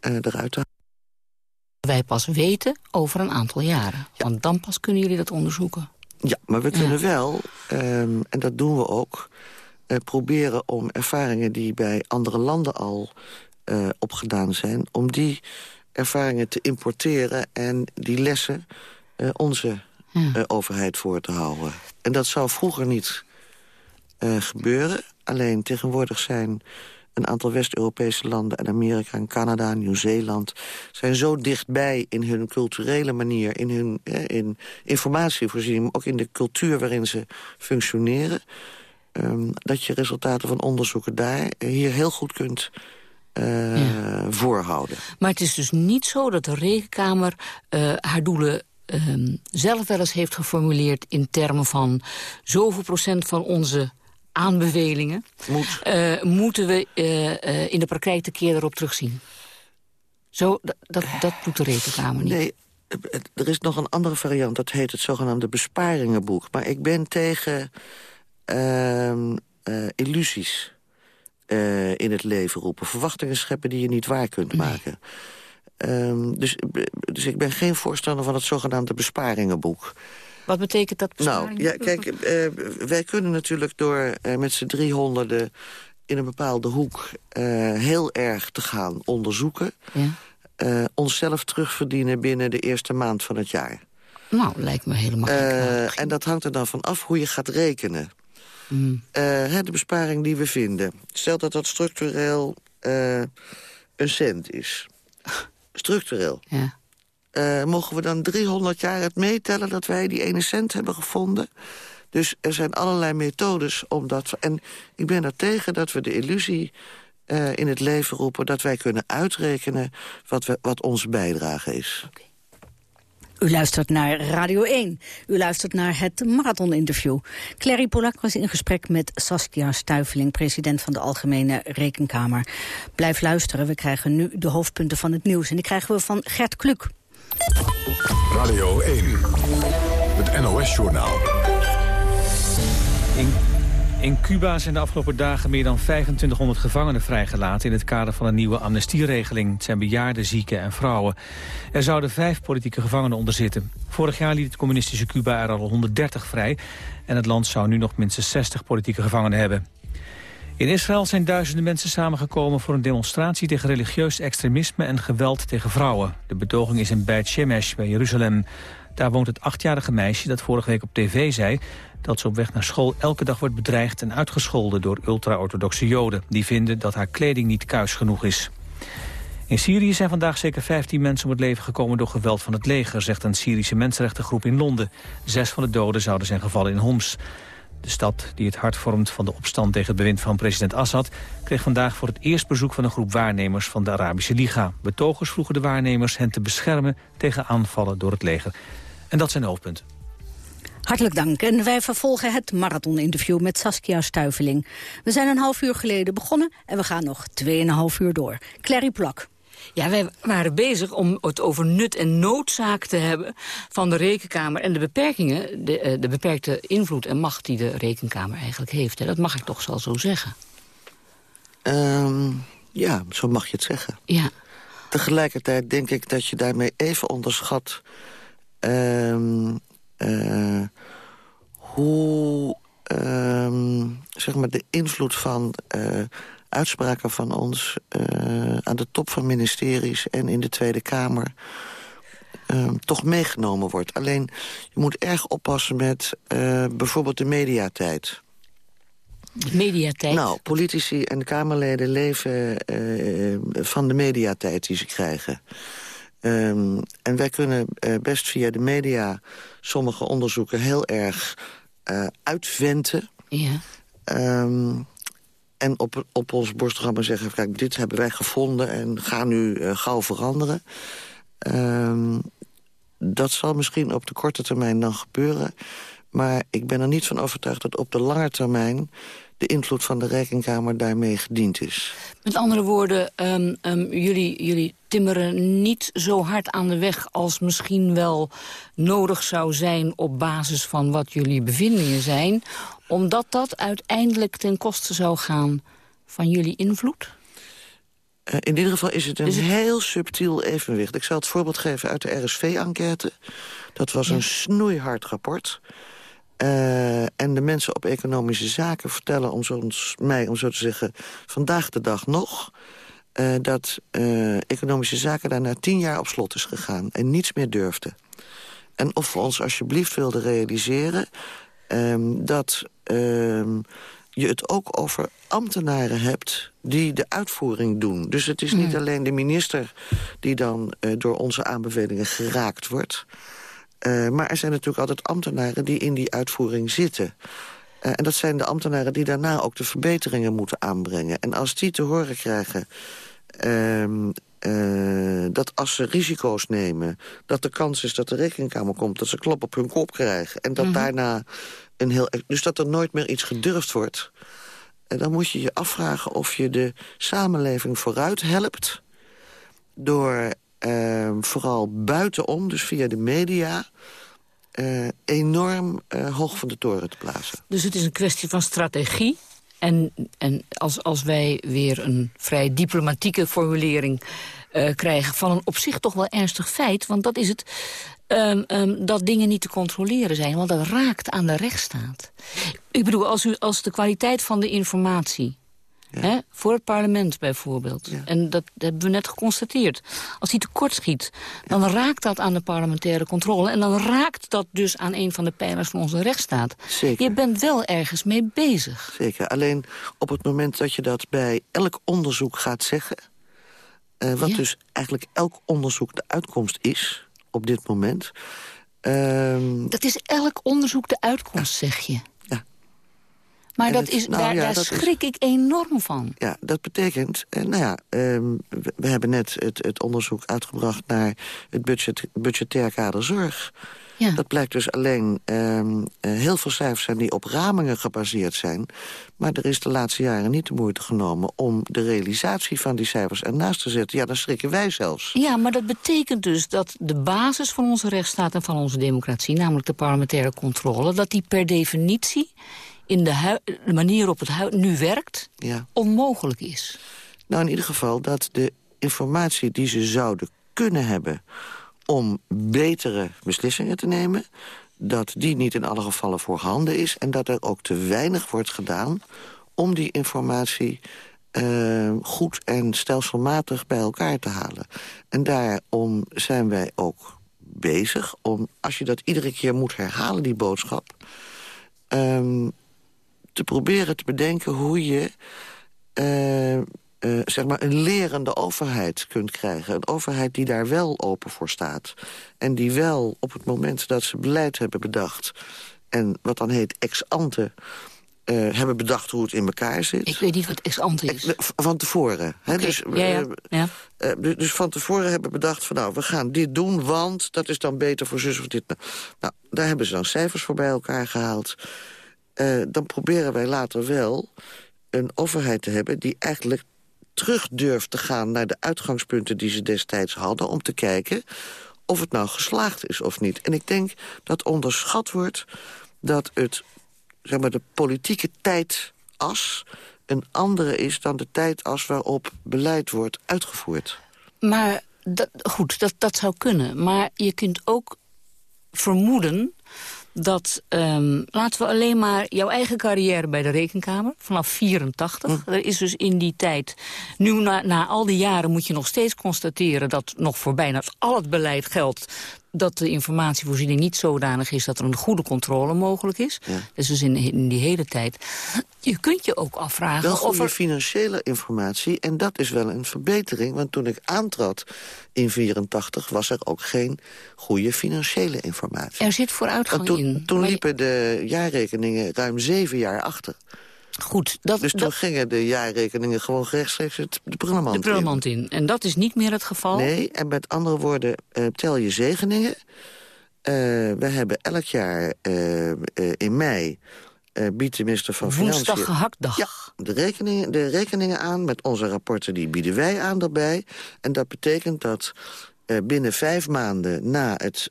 uh, eruit te halen. Wij pas weten over een aantal jaren. Ja. Want dan pas kunnen jullie dat onderzoeken. Ja, maar we kunnen wel, um, en dat doen we ook... proberen om ervaringen die bij andere landen al opgedaan zijn... om die ervaringen te importeren en die lessen onze uh, overheid voor te houden. En dat zou vroeger niet uh, gebeuren. Alleen tegenwoordig zijn een aantal West-Europese landen... en Amerika en Canada, Nieuw-Zeeland... zijn zo dichtbij in hun culturele manier... in hun eh, in informatievoorziening, maar ook in de cultuur waarin ze functioneren... Um, dat je resultaten van onderzoeken daar hier heel goed kunt uh, ja. voorhouden. Maar het is dus niet zo dat de Rekenkamer uh, haar doelen um, zelf wel eens heeft geformuleerd... in termen van zoveel procent van onze aanbevelingen... Moet. Uh, moeten we uh, uh, in de praktijk de keer erop terugzien. Zo, dat, dat doet de rekenkamer niet. Nee, er is nog een andere variant. Dat heet het zogenaamde besparingenboek. Maar ik ben tegen ehm, illusies in het leven roepen. Verwachtingen scheppen die je niet waar kunt maken. Um, dus, dus ik ben geen voorstander van het zogenaamde besparingenboek. Wat betekent dat? Nou, ja, kijk, uh, wij kunnen natuurlijk door uh, met z'n driehonderden in een bepaalde hoek uh, heel erg te gaan onderzoeken... Ja. onszelf terugverdienen binnen de eerste maand van het jaar. Nou, lijkt me helemaal uh, En dat hangt er dan van af hoe je gaat rekenen. Mm. de besparing die we vinden. Stel dat dat structureel een cent is. Structureel. Ja. Uh, mogen we dan 300 jaar het meetellen dat wij die ene cent hebben gevonden? Dus er zijn allerlei methodes om dat... En ik ben er tegen dat we de illusie uh, in het leven roepen... dat wij kunnen uitrekenen wat, we, wat onze bijdrage is. Okay. U luistert naar Radio 1. U luistert naar het marathoninterview. Clary Polak was in gesprek met Saskia Stuiveling... president van de Algemene Rekenkamer. Blijf luisteren, we krijgen nu de hoofdpunten van het nieuws. En die krijgen we van Gert Kluk. Radio 1, het NOS-journaal. In, in Cuba zijn de afgelopen dagen meer dan 2500 gevangenen vrijgelaten... in het kader van een nieuwe amnestieregeling. Het zijn bejaarden, zieken en vrouwen. Er zouden vijf politieke gevangenen onder zitten. Vorig jaar liet het communistische Cuba er al 130 vrij... en het land zou nu nog minstens 60 politieke gevangenen hebben. In Israël zijn duizenden mensen samengekomen voor een demonstratie tegen religieus extremisme en geweld tegen vrouwen. De betoging is in Beit Shemesh bij Jeruzalem. Daar woont het achtjarige meisje dat vorige week op tv zei dat ze op weg naar school elke dag wordt bedreigd en uitgescholden door ultra-orthodoxe joden. Die vinden dat haar kleding niet kuis genoeg is. In Syrië zijn vandaag zeker 15 mensen om het leven gekomen door geweld van het leger, zegt een Syrische mensenrechtengroep in Londen. Zes van de doden zouden zijn gevallen in Homs. De stad, die het hart vormt van de opstand tegen het bewind van president Assad... kreeg vandaag voor het eerst bezoek van een groep waarnemers van de Arabische Liga. Betogers vroegen de waarnemers hen te beschermen tegen aanvallen door het leger. En dat zijn de. Hartelijk dank. En wij vervolgen het marathoninterview met Saskia Stuiveling. We zijn een half uur geleden begonnen en we gaan nog 2,5 uur door. Clary Plak. Ja, wij waren bezig om het over nut en noodzaak te hebben van de rekenkamer... en de beperkingen, de, eh, de beperkte invloed en macht die de rekenkamer eigenlijk heeft. Hè. Dat mag ik toch wel zo zeggen. Um, ja, zo mag je het zeggen. Ja. Tegelijkertijd denk ik dat je daarmee even onderschat... Um, uh, hoe um, zeg maar de invloed van uh, uitspraken van ons uh, aan de top van ministeries en in de Tweede Kamer uh, toch meegenomen wordt. Alleen, je moet erg oppassen met bijvoorbeeld de mediatijd. Mediatijd? Nou, politici en Kamerleden leven van de mediatijd die ze krijgen. Um, en wij kunnen best via de media sommige onderzoeken heel erg uitventen. Ja. Um, en op, op ons borstprogramma zeggen... kijk, dit hebben wij gevonden en ga nu uh, gauw veranderen. Um, dat zal misschien op de korte termijn dan gebeuren. Maar ik ben er niet van overtuigd dat op de lange termijn de invloed van de Rekenkamer daarmee gediend is. Met andere woorden, um, um, jullie, jullie timmeren niet zo hard aan de weg... als misschien wel nodig zou zijn op basis van wat jullie bevindingen zijn... omdat dat uiteindelijk ten koste zou gaan van jullie invloed? Uh, in ieder geval is het een heel subtiel evenwicht. Ik zal het voorbeeld geven uit de RSV-enquête. Dat was een snoeihard rapport... Uh, en de mensen op economische zaken vertellen om zo, mij, om zo te zeggen, vandaag de dag nog... Uh, dat uh, economische zaken daarna tien jaar op slot is gegaan en niets meer durfde. En of we ons alsjeblieft wilden realiseren um, dat um, je het ook over ambtenaren hebt die de uitvoering doen. Dus het is niet alleen de minister die dan door onze aanbevelingen geraakt wordt... Uh, maar er zijn natuurlijk altijd ambtenaren die in die uitvoering zitten. Uh, en dat zijn de ambtenaren die daarna ook de verbeteringen moeten aanbrengen. En als die te horen krijgen uh, dat als ze risico's nemen... dat de kans is dat de rekenkamer komt, dat ze klap op hun kop krijgen... en dat mm -hmm. daarna een heel... Dus dat er nooit meer iets gedurfd wordt... En dan moet je je afvragen of je de samenleving vooruit helpt... door uh, vooral buitenom, dus via de media... Uh, enorm uh, hoog van de toren te plaatsen. Dus het is een kwestie van strategie. En, en als, als wij weer een vrij diplomatieke formulering uh, krijgen... van een op zich toch wel ernstig feit, want dat is het... ehm, ehm, dat dingen niet te controleren zijn. Want dat raakt aan de rechtsstaat. Ik bedoel, als, u, als de kwaliteit van de informatie Hè? Voor het parlement bijvoorbeeld. En dat hebben we net geconstateerd. Als die tekortschiet, dan raakt dat aan de parlementaire controle. En dan raakt dat dus aan een van de pijlers van onze rechtsstaat. Zeker. Je bent wel ergens mee bezig. Zeker. Alleen op het moment dat je dat bij elk onderzoek gaat zeggen... Uh, wat dus eigenlijk elk onderzoek de uitkomst is op dit moment... Uh, dat is elk onderzoek de uitkomst, zeg je. Maar dat is, nou, daar, daar schrik ik enorm van. Ja, dat betekent... Eh, nou ja, ehm, we, hebben net het, het, onderzoek uitgebracht... naar het budget, budgetair kader zorg. Ja. Dat blijkt dus alleen... Um, heel veel cijfers zijn die op ramingen gebaseerd zijn. Maar er is de laatste jaren niet de moeite genomen... om de realisatie van die cijfers ernaast te zetten. Ja, dan schrikken wij zelfs. Ja, maar dat betekent dus dat de basis van onze rechtsstaat... en van onze democratie, namelijk de parlementaire controle... dat die per definitie in de, de manier waarop het huid nu werkt ja. onmogelijk is. Nou, in ieder geval dat de informatie die ze zouden kunnen hebben... om betere beslissingen te nemen dat die niet in alle gevallen voorhanden is... en dat er ook te weinig wordt gedaan om die informatie uh, goed en stelselmatig bij elkaar te halen. En daarom zijn wij ook bezig om, als je dat iedere keer moet herhalen, die boodschap... Um, te proberen te bedenken hoe je... Uh, uh, zeg maar een lerende overheid kunt krijgen. Een overheid die daar wel open voor staat. En die wel op het moment dat ze beleid hebben bedacht... en wat dan heet ex ante... Uh, hebben bedacht hoe het in elkaar zit. Ik weet niet wat ex ante is. Van tevoren. Hè? Dus, ja, ja. ja. Uh, dus van tevoren hebben bedacht van nou, we gaan dit doen, want dat is dan beter voor zus of dit. Nou, daar hebben ze dan cijfers voor bij elkaar gehaald. Uh, dan proberen wij later wel een overheid te hebben... die eigenlijk terug durft te gaan naar de uitgangspunten die ze destijds hadden... om te kijken of het nou geslaagd is of niet. En ik denk dat onderschat wordt dat het, zeg maar, de politieke tijdas... een andere is dan de tijdas waarop beleid wordt uitgevoerd. Maar goed, dat, dat zou kunnen. Maar je kunt ook vermoeden dat, um, laten we alleen maar jouw eigen carrière bij de Rekenkamer, vanaf 84. Hm. Er is dus in die tijd, nu na, na al die jaren moet je nog steeds constateren... dat nog voor bijna al het beleid geldt dat de informatievoorziening niet zodanig is... dat er een goede controle mogelijk is. Ja. Dus in, in, die hele tijd. Je kunt je ook afvragen... Wel goede er... financiële informatie, en dat is wel een verbetering. Want toen ik aantrad in 84 was er ook geen goede financiële informatie. Er zit vooruitgang toen, in. Toen liepen de jaarrekeningen ruim zeven jaar achter. Goed, dat, dus toen gingen de jaarrekeningen gewoon rechtstreeks het, de prullenmand in. De prullenmand in. En dat is niet meer het geval? Nee, en met andere woorden, uh, tel je zegeningen. Uh, we hebben elk jaar uh, in mei biedt de minister van Woensdag Financiën... gehaktdag. Ja, de rekeningen, de rekeningen aan met onze rapporten, die bieden wij aan daarbij. En dat betekent dat binnen vijf maanden na het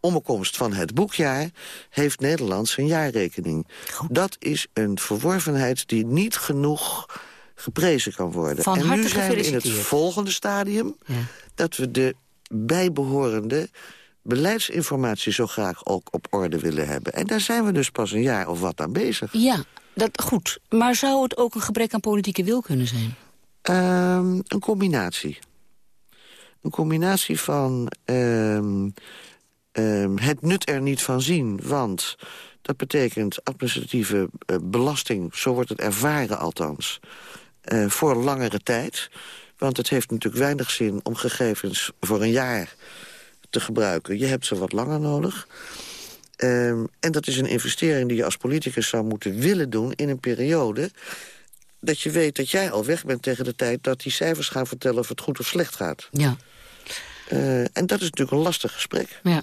omkomst van het boekjaar heeft Nederland zijn jaarrekening. Dat is een verworvenheid die niet genoeg geprezen kan worden. Van en nu zijn we in het volgende stadium... Ja. dat we de bijbehorende beleidsinformatie zo graag ook op orde willen hebben. En daar zijn we dus pas een jaar of wat aan bezig. Ja, dat, goed. Maar zou het ook een gebrek aan politieke wil kunnen zijn? Um, een combinatie. Een combinatie van... Um, Ehm, het nut er niet van zien, want dat betekent administratieve uh, belasting... zo wordt het ervaren althans, uh, voor langere tijd. Want het heeft natuurlijk weinig zin om gegevens voor een jaar te gebruiken. Je hebt ze wat langer nodig. Um, en dat is een investering die je als politicus zou moeten willen doen... in een periode dat je weet dat jij al weg bent tegen de tijd... dat die cijfers gaan vertellen of het goed of slecht gaat. Ja. Uh, en dat is natuurlijk een lastig gesprek. Ja.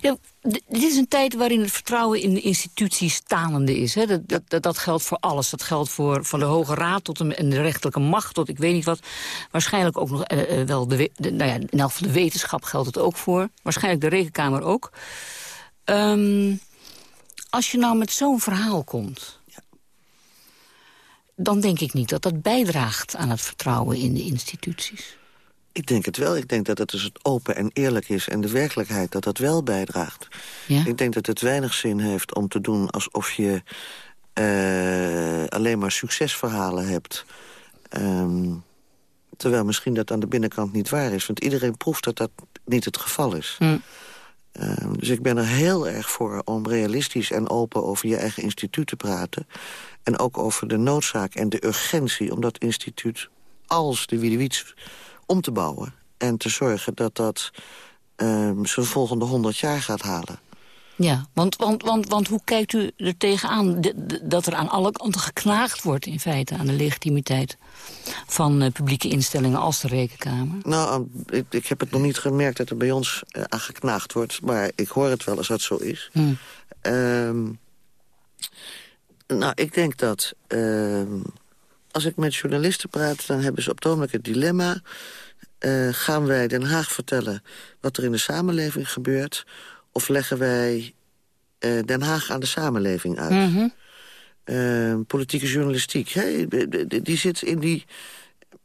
Ja, dit is een tijd waarin het vertrouwen in de instituties talende is. Hè. Dat, dat, dat, geldt voor alles. Dat geldt voor van de Hoge Raad tot de, de rechterlijke macht tot ik weet niet wat. Waarschijnlijk ook nog eh, eh wel de, de, nou ja, in elk geval de wetenschap geldt het ook voor. Waarschijnlijk de rekenkamer ook. Um, als je nou met zo'n verhaal komt... Ja. dan denk ik niet dat dat bijdraagt aan het vertrouwen in de instituties. Ik denk het wel. Ik denk dat het dus het open en eerlijk is en de werkelijkheid dat dat wel bijdraagt. Ja? Ik denk dat het weinig zin heeft om te doen alsof je uh, alleen maar succesverhalen hebt. Um, terwijl misschien dat aan de binnenkant niet waar is. Want iedereen proeft dat dat niet het geval is. Hm. Um, dus ik ben er heel erg voor om realistisch en open over je eigen instituut te praten. En ook over de noodzaak en de urgentie om dat instituut als de Wiediewits om te bouwen. En te zorgen dat dat um, zijn volgende honderd jaar gaat halen. Ja, want, want, want, want hoe kijkt u er tegenaan dat er aan alle kanten geknaagd wordt... in feite aan de legitimiteit van uh, publieke instellingen als de Rekenkamer? Nou, ik, ik, heb het nog niet gemerkt dat er bij ons uh, aan geknaagd wordt... maar ik hoor het wel als dat zo is. Hmm. Um, nou, ik denk dat... Um, als ik met journalisten praat, dan hebben ze op het ogenblik het dilemma... Uh, gaan wij Den Haag vertellen wat er in de samenleving gebeurt... of leggen wij uh, Den Haag aan de samenleving uit? Mm -hmm. uh, politieke journalistiek, hè? Die, die zit in die,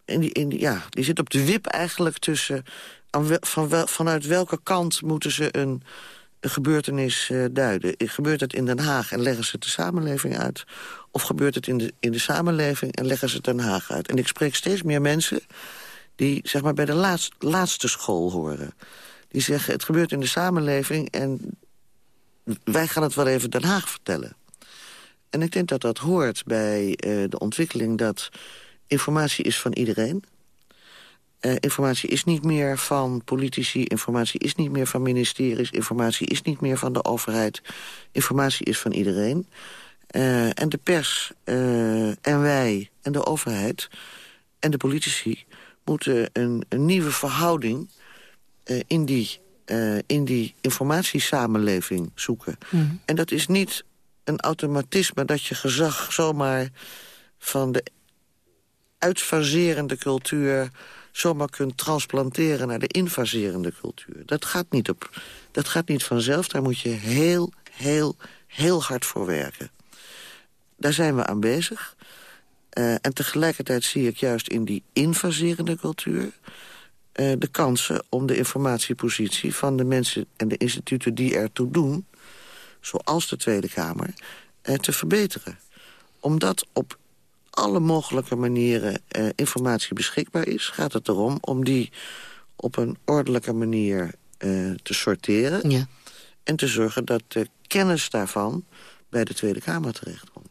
in die, in die, ja, die zit op de wip eigenlijk tussen... Van wel, vanuit welke kant moeten ze een, een gebeurtenis duiden? Gebeurt het in Den Haag en leggen ze het de samenleving uit? Of gebeurt het in de, in de samenleving en leggen ze Den Haag uit? En ik spreek steeds meer mensen die zeg maar, bij de laatste, school horen. Die zeggen, het gebeurt in de samenleving... en wij gaan het wel even Den Haag vertellen. En ik denk dat dat hoort bij uh, de ontwikkeling... dat informatie is van iedereen. Uh, informatie is niet meer van politici, informatie is niet meer van ministeries... informatie is niet meer van de overheid, informatie is van iedereen... Uh, en de pers uh, en wij en de overheid en de politici moeten een, een nieuwe verhouding uh, in, die, in die informatiesamenleving zoeken. Mm. En dat is niet een automatisme dat je gezag zomaar van de uitfaserende cultuur zomaar kunt transplanteren naar de invaserende cultuur. Dat gaat niet, op, dat gaat niet vanzelf, daar moet je heel, heel, heel hard voor werken. Daar zijn we aan bezig. Uh, en tegelijkertijd zie ik juist in die invaserende cultuur... Uh, de kansen om de informatiepositie van de mensen en de instituten die ertoe doen... zoals de Tweede Kamer, uh, te verbeteren. Omdat op alle mogelijke manieren informatie beschikbaar is... gaat het erom om die op een ordelijke manier te sorteren... Ja. en te zorgen dat de kennis daarvan bij de Tweede Kamer terechtkomt.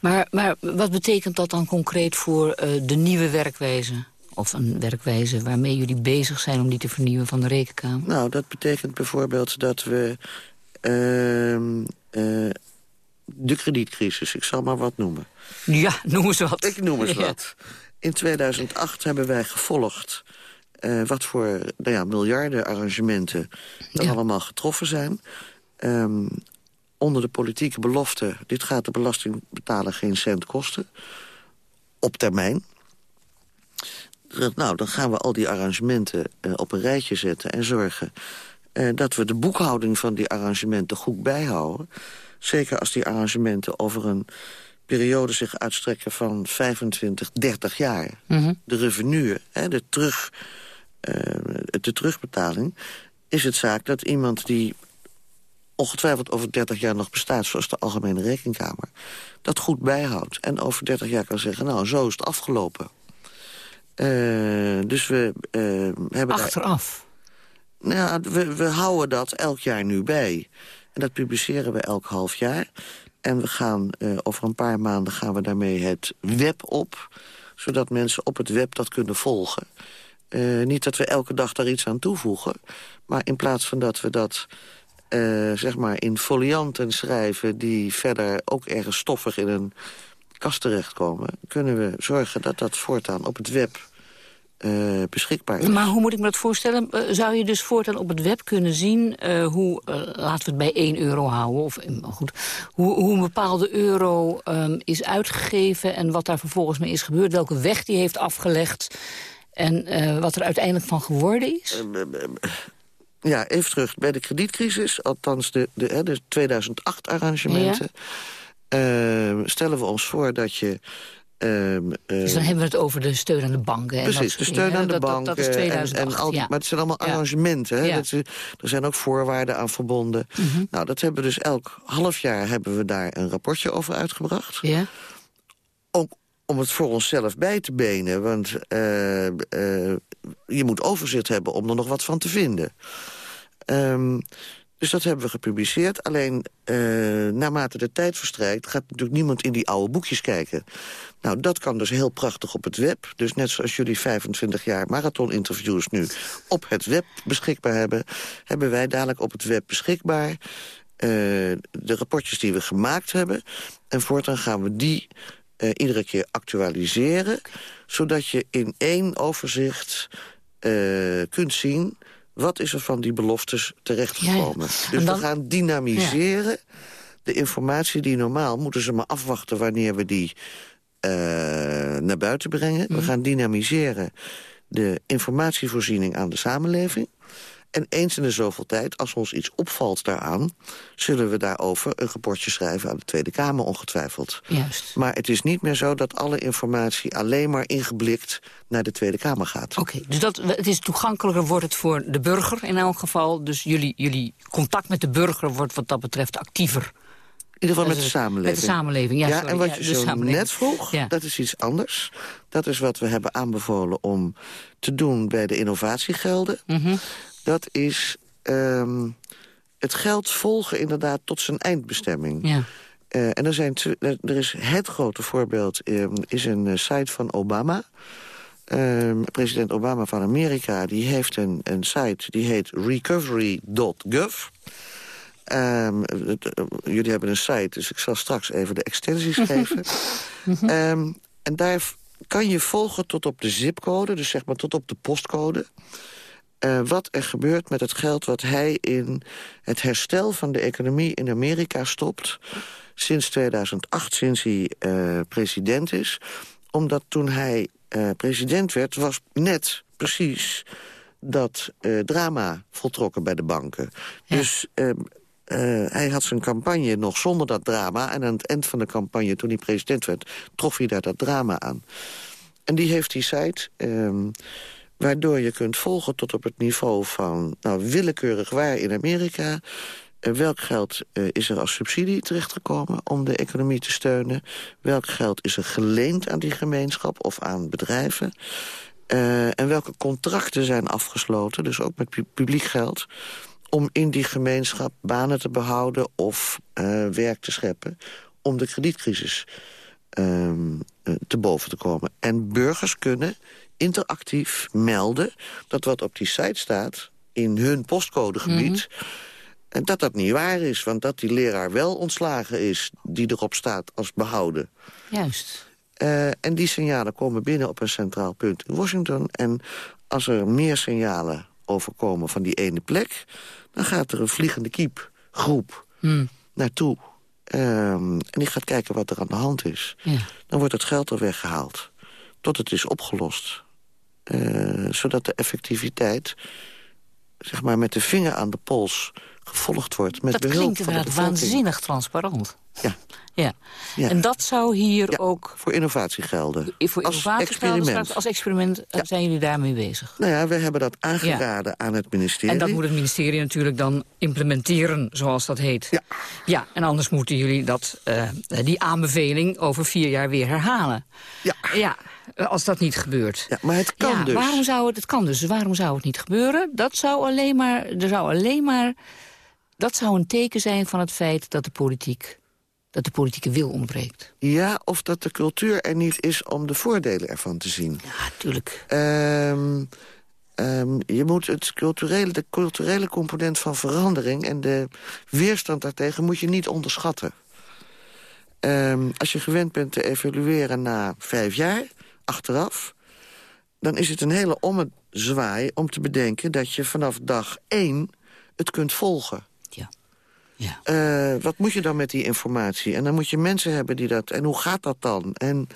Maar, maar wat betekent dat dan concreet voor uh, de nieuwe werkwijze? Of een werkwijze waarmee jullie bezig zijn om die te vernieuwen van de rekenkamer? Nou, dat betekent bijvoorbeeld dat we uh, uh, de kredietcrisis, ik zal maar wat noemen. Ja, noem eens wat. Ik noem eens ja. wat. In 2008 hebben wij gevolgd uh, wat voor nou ja, miljarden arrangementen er Ja. allemaal getroffen zijn. Um, onder de politieke belofte... dit gaat de belastingbetaler geen cent kosten. Op termijn. Nou, dan gaan we al die arrangementen uh, op een rijtje zetten... en zorgen uh, dat we de boekhouding van die arrangementen goed bijhouden. Zeker als die arrangementen over een periode zich uitstrekken van 25, 30 jaar. Mm -hmm. De revenue, hè, de, terug, uh, de terugbetaling... is het zaak dat iemand die ongetwijfeld over 30 jaar nog bestaat... zoals de Algemene Rekenkamer, dat goed bijhoudt. En over 30 jaar kan zeggen, nou, zo is het afgelopen. Uh, dus we uh, hebben Achteraf? Daar, nou, we, we houden dat elk jaar nu bij. En dat publiceren we elk half jaar. En we gaan uh, over een paar maanden gaan we daarmee het web op... zodat mensen op het web dat kunnen volgen. Uh, niet dat we elke dag daar iets aan toevoegen... maar in plaats van dat we dat uh, zeg maar in folianten schrijven... die verder ook ergens stoffig in een kast terechtkomen... kunnen we zorgen dat dat voortaan op het web uh, beschikbaar is. Maar hoe moet ik me dat voorstellen? Uh, zou je dus voortaan op het web kunnen zien uh, hoe, laten we het bij 1 euro houden, of goed, hoe, hoe een bepaalde euro um, is uitgegeven en wat daar vervolgens mee is gebeurd, welke weg die heeft afgelegd en wat er uiteindelijk van geworden is? Ja, even terug. Bij de kredietcrisis, althans de, de, de 2008-arrangementen... Ja. Uh, stellen we ons voor dat je Ehm, dus dan hebben we het over de steun aan de banken. Precies, de steun aan de banken. Dat, is 2008, en, en al, ja. Maar het zijn allemaal arrangementen. Hè? Ja. Dat er zijn ook voorwaarden aan verbonden. Mhm. Nou, dat hebben we dus elk half jaar hebben we daar een rapportje over uitgebracht. Ja? Ook om het voor onszelf bij te benen. Want eh, eh, je moet overzicht hebben om er nog wat van te vinden. Ehm, dus dat hebben we gepubliceerd. Alleen eh, naarmate de tijd verstrijkt... gaat natuurlijk niemand in die oude boekjes kijken. Nou, dat kan dus heel prachtig op het web. Dus net zoals jullie 25 jaar marathoninterviews nu op het web beschikbaar hebben... hebben wij dadelijk op het web beschikbaar... eh, de rapportjes die we gemaakt hebben. En voortaan gaan we die eh, iedere keer actualiseren... zodat je in één overzicht eh, kunt zien... wat is er van die beloftes terechtgekomen. Ja, ja. Dus dan- we gaan dynamiseren de informatie die normaal... moeten ze maar afwachten wanneer we die eh, naar buiten brengen. Mhm. We gaan dynamiseren de informatievoorziening aan de samenleving. En eens in de zoveel tijd, als ons iets opvalt daaraan... zullen we daarover een rapportje schrijven aan de Tweede Kamer ongetwijfeld. Juist. Maar het is niet meer zo dat alle informatie alleen maar ingeblikt naar de Tweede Kamer gaat. Oké, dus dat, het is toegankelijker wordt het voor de burger in elk geval. Dus jullie, jullie contact met de burger wordt wat dat betreft actiever. In ieder geval met de samenleving. Met de samenleving, ja. En wat je zo net vroeg, Ja. dat is iets anders. Dat is wat we hebben aanbevolen om te doen bij de innovatiegelden. Mhm. Dat is ehm, het geld volgen inderdaad tot zijn eindbestemming. Ja. Eh, en er, zijn er is het grote voorbeeld, ehm, is een eh, site van Obama. Ehm, president Obama van Amerika die heeft een, een site die heet recovery.gov. Eh, jullie hebben een site, dus ik zal straks even de extensies geven. Ehm, en daar kan je volgen tot op de zipcode, dus zeg maar tot op de postcode... eh, wat er gebeurt met het geld wat hij in het herstel van de economie in Amerika stopt... sinds 2008, sinds hij eh, president is. Omdat toen hij eh, president werd, was net precies dat drama voltrokken bij de banken. Dus ehm, eh, hij had zijn campagne nog zonder dat drama... en aan het eind van de campagne, toen hij president werd... trof hij daar dat drama aan. En die heeft die site... ehm, waardoor je kunt volgen tot op het niveau van... nou, willekeurig waar in Amerika... eh, welk geld eh, is er als subsidie terechtgekomen om de economie te steunen? Welk geld is er geleend aan die gemeenschap of aan bedrijven? Eh, en welke contracten zijn afgesloten, dus ook met pu- publiek geld... om in die gemeenschap banen te behouden of werk te scheppen... om de kredietcrisis ehm, eh, te boven te komen. En burgers kunnen interactief melden dat wat op die site staat... in hun postcodegebied, en dat dat niet waar is. Want dat die leraar wel ontslagen is die erop staat als behouden. Juist. Eh, en die signalen komen binnen op een centraal punt in Washington. En als er meer signalen overkomen van die ene plek... dan gaat er een vliegende kiep groep Hmm. naartoe. Ehm, en die gaat kijken wat er aan de hand is. Ja. Dan wordt het geld er weggehaald. Tot het is opgelost. Eh, zodat de effectiviteit, zeg maar met de vinger aan de pols... gevolgd wordt met Dat behulp klinkt inderdaad waanzinnig transparant. Ja. Ja. Ja. En dat zou hier Ja, ook voor innovatiegelden. voor als experiment. als experiment zijn jullie daarmee bezig. Nou ja, we hebben dat aangeraden aan het ministerie. En dat moet het ministerie natuurlijk dan implementeren, zoals dat heet. Ja. Ja, en anders moeten jullie dat, eh, die aanbeveling over vier jaar weer herhalen. Ja. Ja, als dat niet gebeurt. Ja, maar het kan ja, dus. Waarom zou het, het kan dus, waarom zou het niet gebeuren? Dat zou alleen maar, er zou alleen maar, dat zou een teken zijn van het feit dat de politiek, dat de politieke wil ontbreekt. Ja, of dat de cultuur er niet is om de voordelen ervan te zien. Ja, tuurlijk. Ehm, ehm, je moet het culturele, de culturele component van verandering... en de weerstand daartegen moet je niet onderschatten. Ehm, als je gewend bent te evalueren na vijf jaar, achteraf... dan is het een hele ommezwaai om te bedenken... dat je vanaf dag één het kunt volgen. Ja. Ja. Eh, wat moet je dan met die informatie? En dan moet je mensen hebben die dat... En hoe gaat dat dan? En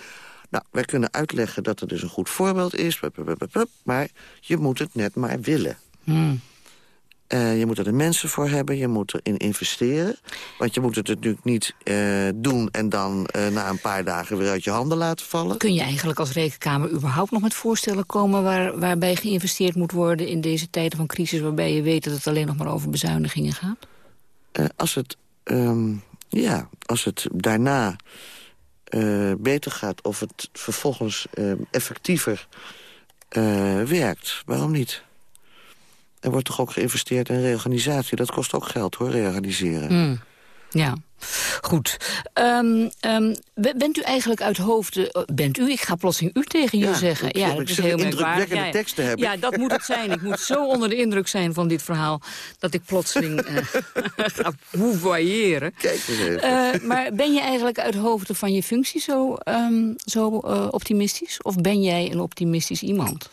nou, wij kunnen uitleggen dat het dus een goed voorbeeld is. pup, pup, pup, pup, Maar je moet het net maar willen. Hmm. Uh, je moet er de mensen voor hebben, je moet erin investeren. Want je moet het natuurlijk niet uh, doen en dan uh, na een paar dagen weer uit je handen laten vallen. Kun je eigenlijk als rekenkamer überhaupt nog met voorstellen komen... Waar, waarbij geïnvesteerd moet worden in deze tijden van crisis... waarbij je weet dat het alleen nog maar over bezuinigingen gaat? als, het, um, ja, als het daarna beter gaat of het vervolgens effectiever werkt, waarom niet? Er wordt toch ook geïnvesteerd in reorganisatie. Dat kost ook geld, hoor, reorganiseren. Mm. Ja, goed. Um, um, bent u eigenlijk uit hoofden... Eh, bent u? Ik ga plotseling u tegen je zeggen. Ja, dat is heel indrukwekkende ja, teksten hebben. Ja, dat moet het zijn. Ik moet zo onder de indruk zijn van dit verhaal... dat ik plotseling uh, ga. Kijk eens even. Uh, maar ben je eigenlijk uit hoofden van je functie zo, um, zo optimistisch? Of ben jij een optimistisch iemand?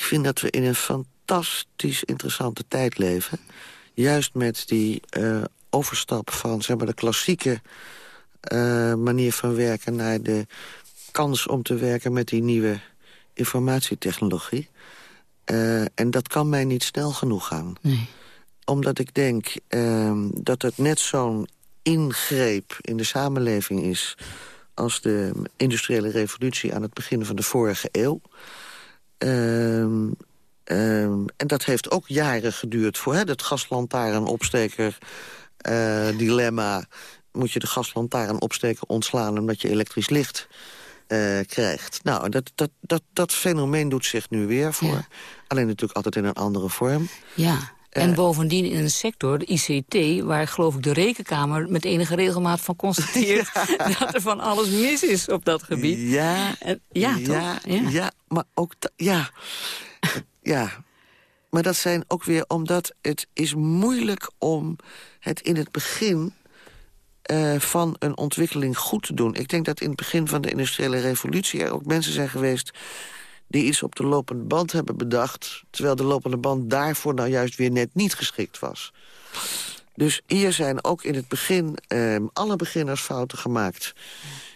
Ik vind dat we in een fantastisch interessante tijd leven. Juist met die uh, overstap van zeg maar, de klassieke uh, manier van werken... naar de kans om te werken met die nieuwe informatietechnologie. Uh, en dat kan mij niet snel genoeg gaan. Nee. Omdat ik denk dat het net zo'n ingreep in de samenleving is... als de industriële revolutie aan het begin van de vorige eeuw... Um, um, en dat heeft ook jaren geduurd voor hè, het gaslantaarnopsteker uh, dilemma. Moet je de gaslantaarnopsteker ontslaan omdat je elektrisch licht uh, krijgt. Nou, dat, dat, dat, dat fenomeen doet zich nu weer voor. Ja. Alleen natuurlijk altijd in een andere vorm. Ja. En uh, bovendien in een sector, de ICT... waar geloof ik de rekenkamer met enige regelmaat van constateert... Ja. dat er van alles mis is op dat gebied. Ja, en, ja, ja, ja, ja. maar ook... Ja, ja. Maar dat zijn ook weer omdat het is moeilijk om het in het begin... Uh, van een ontwikkeling goed te doen. Ik denk dat in het begin van de industriële revolutie... er ook mensen zijn geweest die iets op de lopende band hebben bedacht... terwijl de lopende band daarvoor nou juist weer net niet geschikt was. Dus hier zijn ook in het begin eh, alle beginnersfouten gemaakt...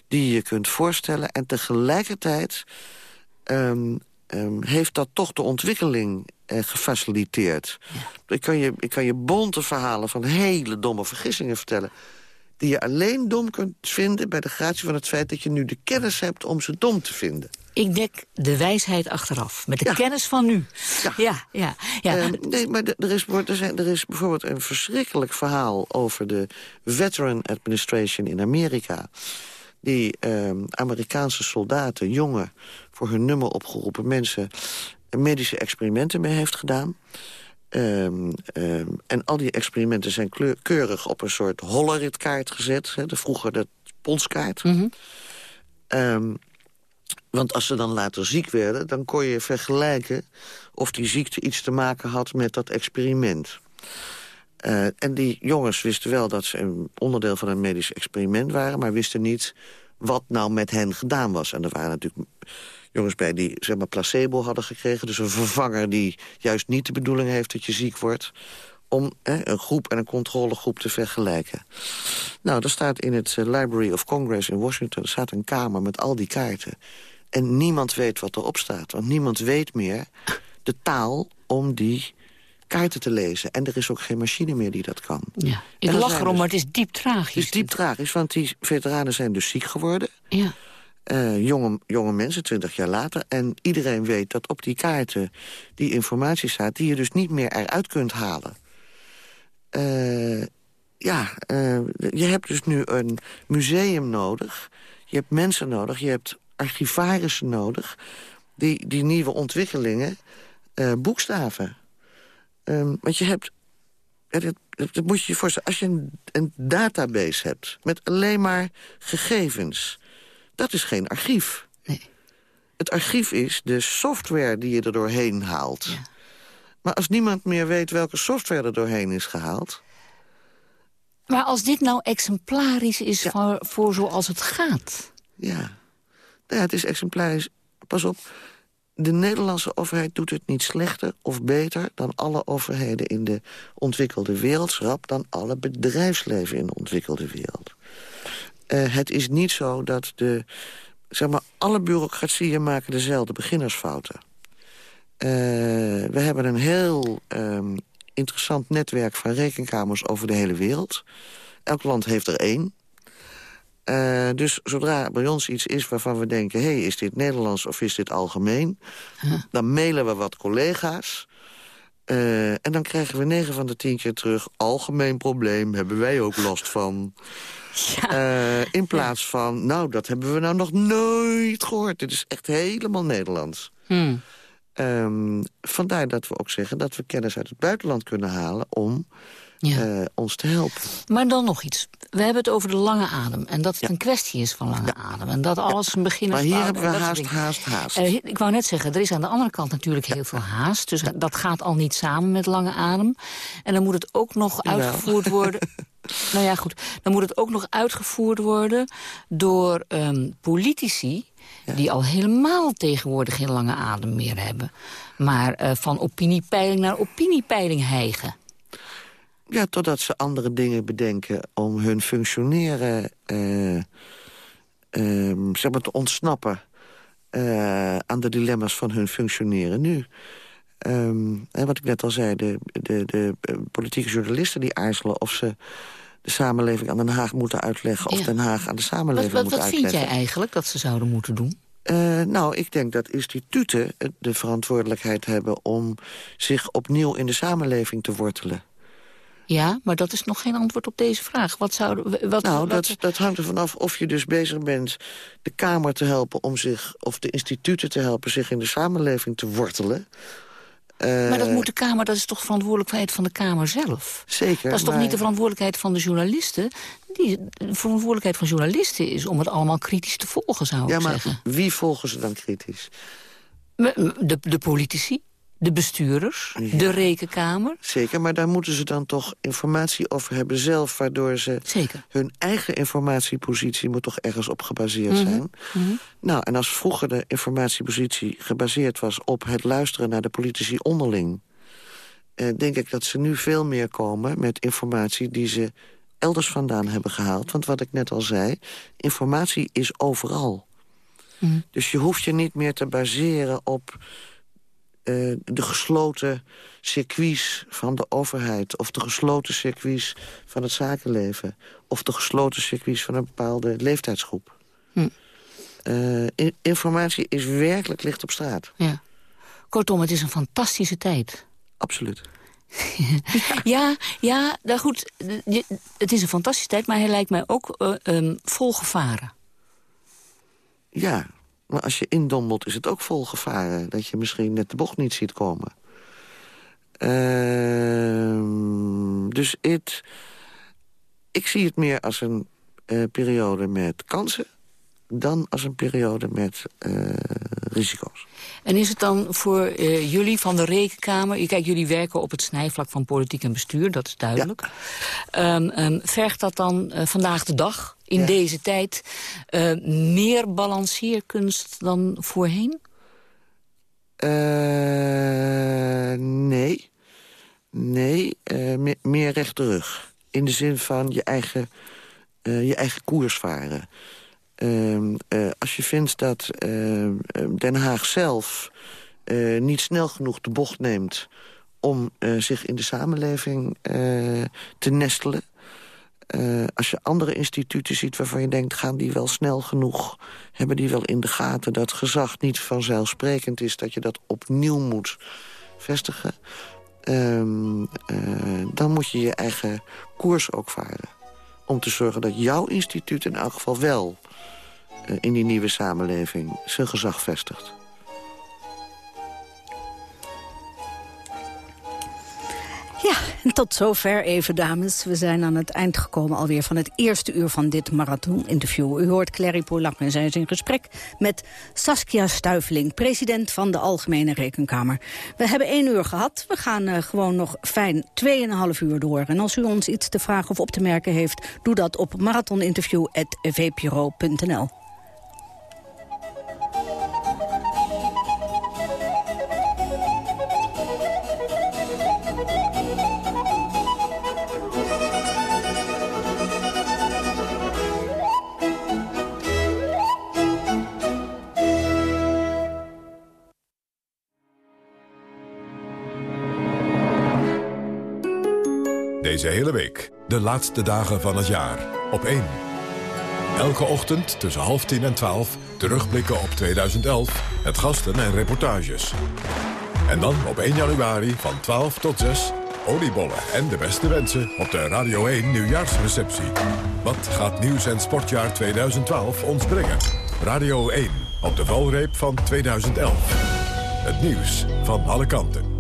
die je kunt voorstellen. En tegelijkertijd um, um, heeft dat toch de ontwikkeling uh, gefaciliteerd. Ja. Ik, kan je, ik kan je bonte verhalen van hele domme vergissingen vertellen die je alleen dom kunt vinden... bij de gratie van het feit dat je nu de kennis hebt om ze dom te vinden. Ik dek de wijsheid achteraf, met de ja. kennis van nu. Ja, ja, ja. ja. Uh, nee, maar er is, er, zijn, er is bijvoorbeeld een verschrikkelijk verhaal... over de Veteran Administration in Amerika... die uh, Amerikaanse soldaten, jonge, voor hun nummer opgeroepen mensen... medische experimenten mee heeft gedaan... Um, um, en al die experimenten zijn kleur, keurig op een soort holleritkaart gezet. Hè, de vroeger de ponskaart. Mm -hmm. um, want als ze dan later ziek werden, dan kon je vergelijken... of die ziekte iets te maken had met dat experiment. Uh, en die jongens wisten wel dat ze een onderdeel van een medisch experiment waren... maar wisten niet wat nou met hen gedaan was. En er waren natuurlijk jongens bij die zeg maar, placebo hadden gekregen. Dus een vervanger die juist niet de bedoeling heeft dat je ziek wordt om een groep en een controlegroep te vergelijken. Nou, er staat in het uh, Library of Congress in Washington... er staat een kamer met al die kaarten. En niemand weet wat erop staat. Want niemand weet meer de taal om die kaarten te lezen. En er is ook geen machine meer die dat kan. Ja. Ik lach erom, dus, maar het is diep tragisch. Het is diep tragisch, want die veteranen zijn dus ziek geworden. Ja. Uh, jonge, jonge mensen, twintig jaar later. En iedereen weet dat op die kaarten die informatie staat... die je dus niet meer eruit kunt halen. Uh, ja, uh, je hebt dus nu een museum nodig. Je hebt mensen nodig, je hebt archivarissen nodig... die, die nieuwe ontwikkelingen boekstaven. Um, want je hebt... Dat, dat, moet je je voorstellen. Als je een, een database hebt met alleen maar gegevens dat is geen archief. Nee. Het archief is de software die je er doorheen haalt. Ja. Maar als niemand meer weet welke software er doorheen is gehaald... Maar als dit nou exemplarisch is ja. voor, voor zoals het gaat... Ja. Nou ja, het is exemplarisch. Pas op, de Nederlandse overheid doet het niet slechter of beter... dan alle overheden in de ontwikkelde wereld. Schrap dan alle bedrijfsleven in de ontwikkelde wereld. Uh, het is niet zo dat de... Zeg maar, alle bureaucratieën maken dezelfde beginnersfouten. We hebben een heel ehm, interessant netwerk van rekenkamers over de hele wereld. Elk land heeft er één. Uh, dus zodra bij ons iets is waarvan we denken... hé, hey, is dit Nederlands of is dit algemeen? Dan mailen we wat collega's. Uh, en dan krijgen we negen van de tien keer terug... algemeen probleem, hebben wij ook last van. Ja. Uh, in plaats van, nou, dat hebben we nou nog nooit gehoord. Dit is echt helemaal Nederlands. Hmm. Um, vandaar dat we ook zeggen dat we kennis uit het buitenland kunnen halen... om ja. uh, ons te helpen. Maar dan nog iets. We hebben het over de lange adem. En dat het een kwestie is van lange adem. En dat alles een begin is. Maar hier hebben we haast, haast, haast. Uh, ik wou net zeggen, er is aan de andere kant natuurlijk heel veel haast. Dus dat gaat al niet samen met lange adem. En dan moet het ook nog uitgevoerd worden... nou ja, goed. Dan moet het ook nog uitgevoerd worden door um, politici... die al helemaal tegenwoordig geen lange adem meer hebben. Maar uh, van opiniepeiling naar opiniepeiling hijgen. Ja, totdat ze andere dingen bedenken om hun functioneren uh, zeg maar te ontsnappen uh, aan de dilemma's van hun functioneren nu. En wat ik net al zei, de, de, de politieke journalisten die aarzelen of ze de samenleving aan Den Haag moeten uitleggen... of Den Haag aan de samenleving wat, wat, moet uitleggen. Wat vind jij eigenlijk dat ze zouden moeten doen? Uh, nou, ik denk dat instituten de verantwoordelijkheid hebben... om zich opnieuw in de samenleving te wortelen. Ja, maar dat is nog geen antwoord op deze vraag. Wat zou, wat, nou, dat, dat hangt er vanaf of je dus bezig bent de Kamer te helpen... om zich, of de instituten te helpen zich in de samenleving te wortelen... Maar dat moet de Kamer, dat is toch verantwoordelijkheid van de Kamer zelf? Zeker. Dat is toch niet de verantwoordelijkheid van de journalisten? Die, de verantwoordelijkheid van journalisten is om het allemaal kritisch te volgen, zou ik zeggen. Ja, maar wie volgen ze dan kritisch? De, de politici de bestuurders, de rekenkamer. Zeker, maar daar moeten ze dan toch informatie over hebben zelf... waardoor ze Zeker. hun eigen informatiepositie moet toch ergens op gebaseerd mhm, zijn. Mhm. Nou, en als vroeger de informatiepositie gebaseerd was... op het luisteren naar de politici onderling... Eh, denk ik dat ze nu veel meer komen met informatie die ze elders vandaan hebben gehaald. Want wat ik net al zei, informatie is overal. Mhm. Dus je hoeft je niet meer te baseren op uh, de gesloten circuits van de overheid... of de gesloten circuits van het zakenleven... of de gesloten circuits van een bepaalde leeftijdsgroep. Hm. Uh, informatie is werkelijk licht op straat. Ja. Kortom, het is een fantastische tijd. Absoluut. ja, ja, nou goed, het is een fantastische tijd... maar hij lijkt mij ook uh, um, vol gevaren. Ja, maar als je indommelt is het ook vol gevaren... dat je misschien net de bocht niet ziet komen. Uh, dus ik zie het meer als een uh, periode met kansen... dan als een periode met uh, risico's. En is het dan voor uh, jullie van de Rekenkamer... Kijk, jullie werken op het snijvlak van politiek en bestuur, dat is duidelijk. Ja. Um, um, vergt dat dan uh, vandaag de dag, in ja. deze tijd... Uh, meer balanceerkunst dan voorheen? nee. Nee, me meer rechte rug. In de zin van je eigen, je eigen koers varen. Uh, als je vindt dat Den Haag zelf niet snel genoeg de bocht neemt... om zich in de samenleving te nestelen... als je andere instituten ziet waarvan je denkt... gaan die wel snel genoeg, hebben die wel in de gaten... dat gezag niet vanzelfsprekend is, dat je dat opnieuw moet vestigen... Ehm, dan moet je je eigen koers ook varen. Om te zorgen dat jouw instituut in elk geval wel in die nieuwe samenleving zijn gezag vestigt. Ja, en tot zover even, dames. We zijn aan het eind gekomen alweer van het eerste uur van dit marathon-interview. U hoort Clary Polak en zij is in gesprek met Saskia Stuiveling... president van de Algemene Rekenkamer. We hebben één uur gehad. We gaan uh, gewoon nog fijn 2,5 uur door. En als u ons iets te vragen of op te merken heeft... doe dat op marathoninterview.vpro.nl. Deze hele week, de laatste dagen van het jaar, op 1. Elke ochtend tussen half tien en twaalf terugblikken op 2011, het gasten en reportages. En dan op 1 januari van 12 tot 6 oliebollen en de beste wensen op de Radio 1 nieuwjaarsreceptie. Wat gaat nieuws- en sportjaar 2012 ons brengen? Radio 1 op de valreep van 2011. Het nieuws van alle kanten.